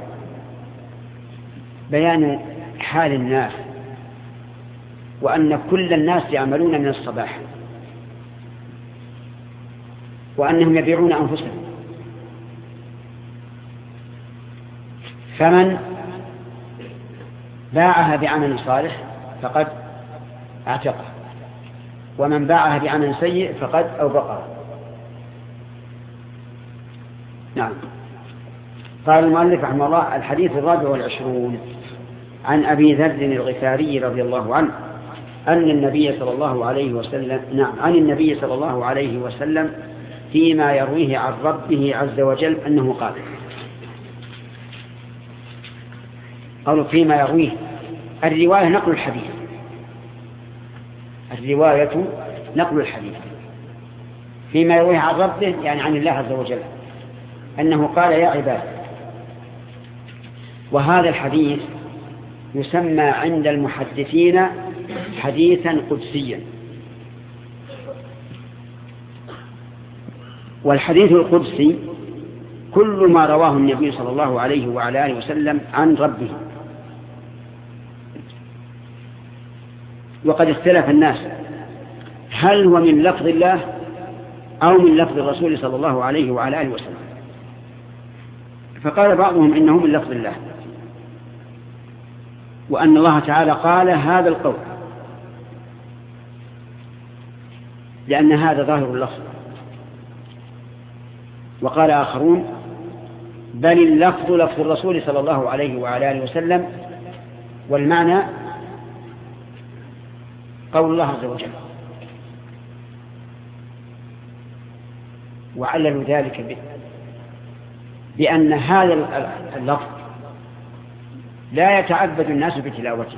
بيان حال الناس وأن كل الناس يعملون من الصباح وأنهم يبيعون أنفسهم. فمن باعها بعمل صالح فقد اعتقه. ومن باعها بعمل سيء فقد أوبقه. نعم. قال المؤلف رحمه الله الحديث الرابع والعشرون عن أبي ذر الغفاري رضي الله عنه أن النبي صلى الله عليه وسلم نعم عن النبي صلى الله عليه وسلم فيما يرويه عن ربه عز وجل أنه قال قالوا فيما يرويه. الرواية نقل الحديث. الرواية نقل الحديث. فيما يرويه عن ربه يعني عن الله عز وجل. أنه قال يا عباد وهذا الحديث يسمى عند المحدثين حديثا قدسيا. والحديث القدسي كل ما رواه النبي صلى الله عليه وعلى آله وسلم عن ربه. وقد اختلف الناس. هل هو من لفظ الله أو من لفظ الرسول صلى الله عليه وعلى آله وسلم؟ فقال بعضهم إنه من لفظ الله. وأن الله تعالى قال هذا القول. لأن هذا ظاهر اللفظ. وقال آخرون بل اللفظ لفظ الرسول صلى الله عليه وعلى آله وسلم والمعنى قول الله عز وجل. وعللوا ذلك بأن هذا اللفظ لا يتعبد الناس بتلاوته.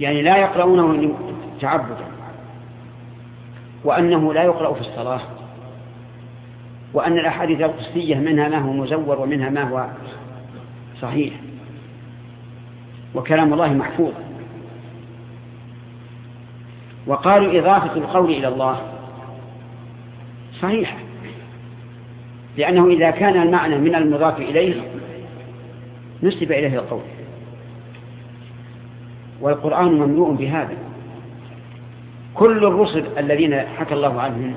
يعني لا يقرؤونه تعبدا وأنه لا يقرأ في الصلاة. وأن الأحاديث القدسية منها ما هو مزور ومنها ما هو صحيح. وكلام الله محفوظ. وقالوا إضافة القول إلى الله. صحيحة لأنه إذا كان المعنى من المضاف إليه نسب إليه القول. والقرآن مملوء بهذا. كل الرسل الذين حكى الله عنهم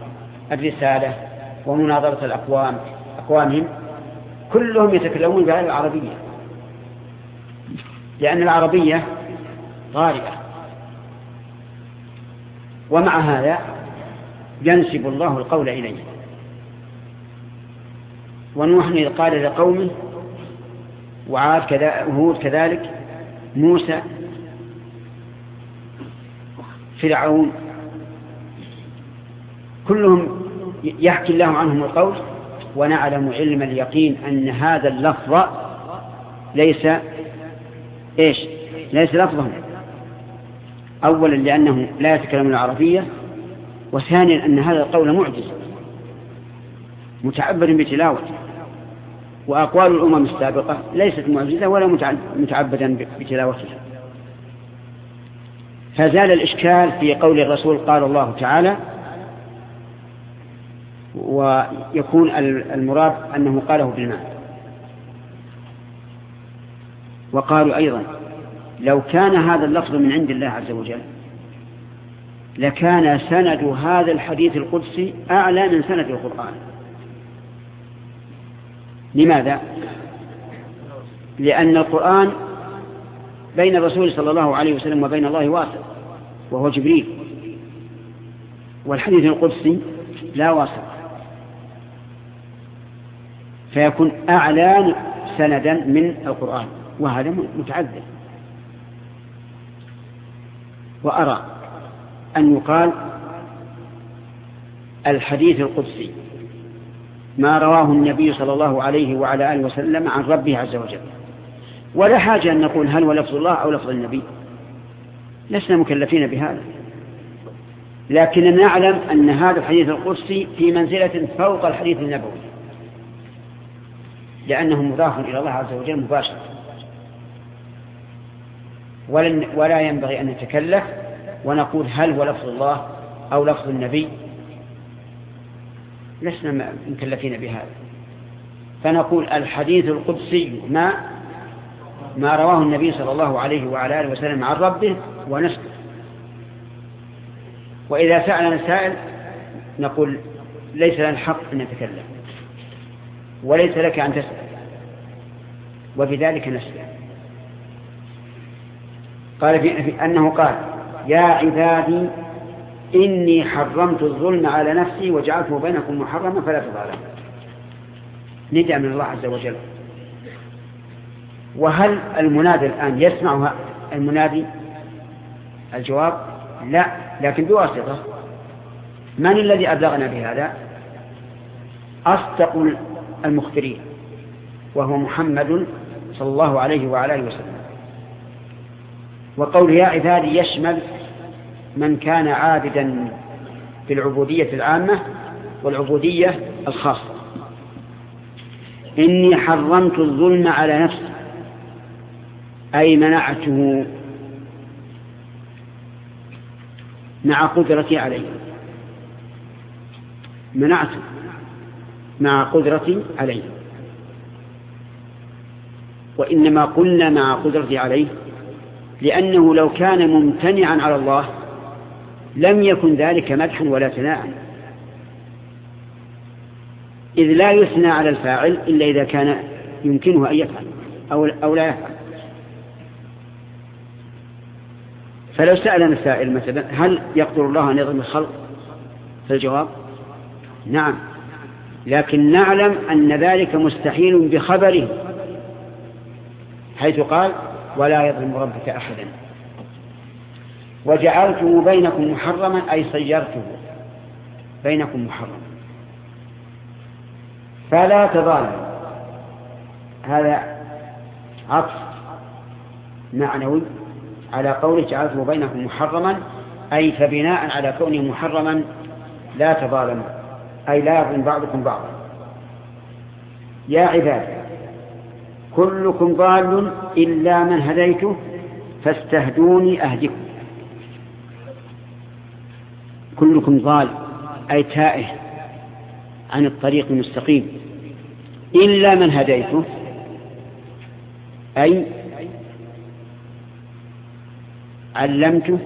الرسالة ومناظرة الأقوام أقوامهم كلهم يتكلمون بهذه العربية. لأن العربية غالبة ومع هذا ينسب الله القول إليه. ونوح إذ قال لقومه وعاد هود كذلك موسى فرعون كلهم يحكي الله عنهم القول ونعلم علم اليقين أن هذا اللفظ ليس إيش؟ ليس لفظهم. أولا لأنه لا يتكلم العربية وثانيا أن هذا القول معجز متعبد بتلاوته. وأقوال الأمم السابقة ليست معجزة ولا متعبدا بتلاوتها. فزال الإشكال في قول الرسول قال الله تعالى ويكون المراد أنه قاله بالماء. وقالوا أيضا لو كان هذا اللفظ من عند الله عز وجل لكان سند هذا الحديث القدسي أعلى من سند القرآن. لماذا؟ لأن القرآن بين الرسول صلى الله عليه وسلم وبين الله واسط وهو جبريل. والحديث القدسي لا واسط فيكون أعلى سندا من القرآن وهذا متعذر. وأرى أن يقال الحديث القدسي ما رواه النبي صلى الله عليه وعلى آله وسلم عن ربه عز وجل. ولا حاجة أن نقول هل هو لفظ الله أو لفظ النبي. لسنا مكلفين بهذا. لكن نعلم أن هذا الحديث القدسي في منزلة فوق الحديث النبوي. لأنه مضاف إلى الله عز وجل مباشرة. ولا ينبغي أن نتكلف ونقول هل هو لفظ الله أو لفظ النبي. لسنا مكلفين بهذا. فنقول الحديث القدسي ما ما رواه النبي صلى الله عليه وعلى آله وسلم عن ربه ونسكت. وإذا سألنا سائل نقول ليس لنا الحق أن نتكلم وليس لك أن تسأل. وبذلك نسأل قال في أنه قال يا عبادي إني حرمت الظلم على نفسي وجعلته بينكم محرما فلا تظالموا ندى من الله عز وجل. وهل المنادي الآن يسمع المنادي؟ الجواب لا لكن بواسطة. من الذي أبلغنا بهذا؟ أصدق المخبرين وهو محمد صلى الله عليه وعلى آله وسلم. وقول يا عبادي يشمل من كان عابدا بالعبودية العامة والعبودية الخاصة. إني حرمت الظلم على نفسي أي منعته مع قدرتي عليه. منعته مع قدرتي عليه. وإنما قلنا مع قدرتي عليه. لأنه لو كان ممتنعا على الله لم يكن ذلك مدحا ولا ثناء إذ لا يثنى على الفاعل إلا إذا كان يمكنه أن يفعل أو, أو لا يفعل. فلو سألنا السائل مثلا هل يقدر الله أن يظلم الخلق؟ فالجواب نعم. لكن نعلم أن ذلك مستحيل بخبره حيث قال ولا يظلم ربك أحدا. وجعلته بينكم محرما أي صيرته بينكم محرما. فلا تظالم. هذا عطف معنوي على قوله جعلته بينكم محرما أي فبناء على كونه محرما لا تظالموا أي لا يظلم بعضكم بعضا. يا عباد كلكم ضال إلا من هديته فاستهدوني أهدكم. كلكم ضال أي تائه عن الطريق المستقيم. إلا من هديته أي علمته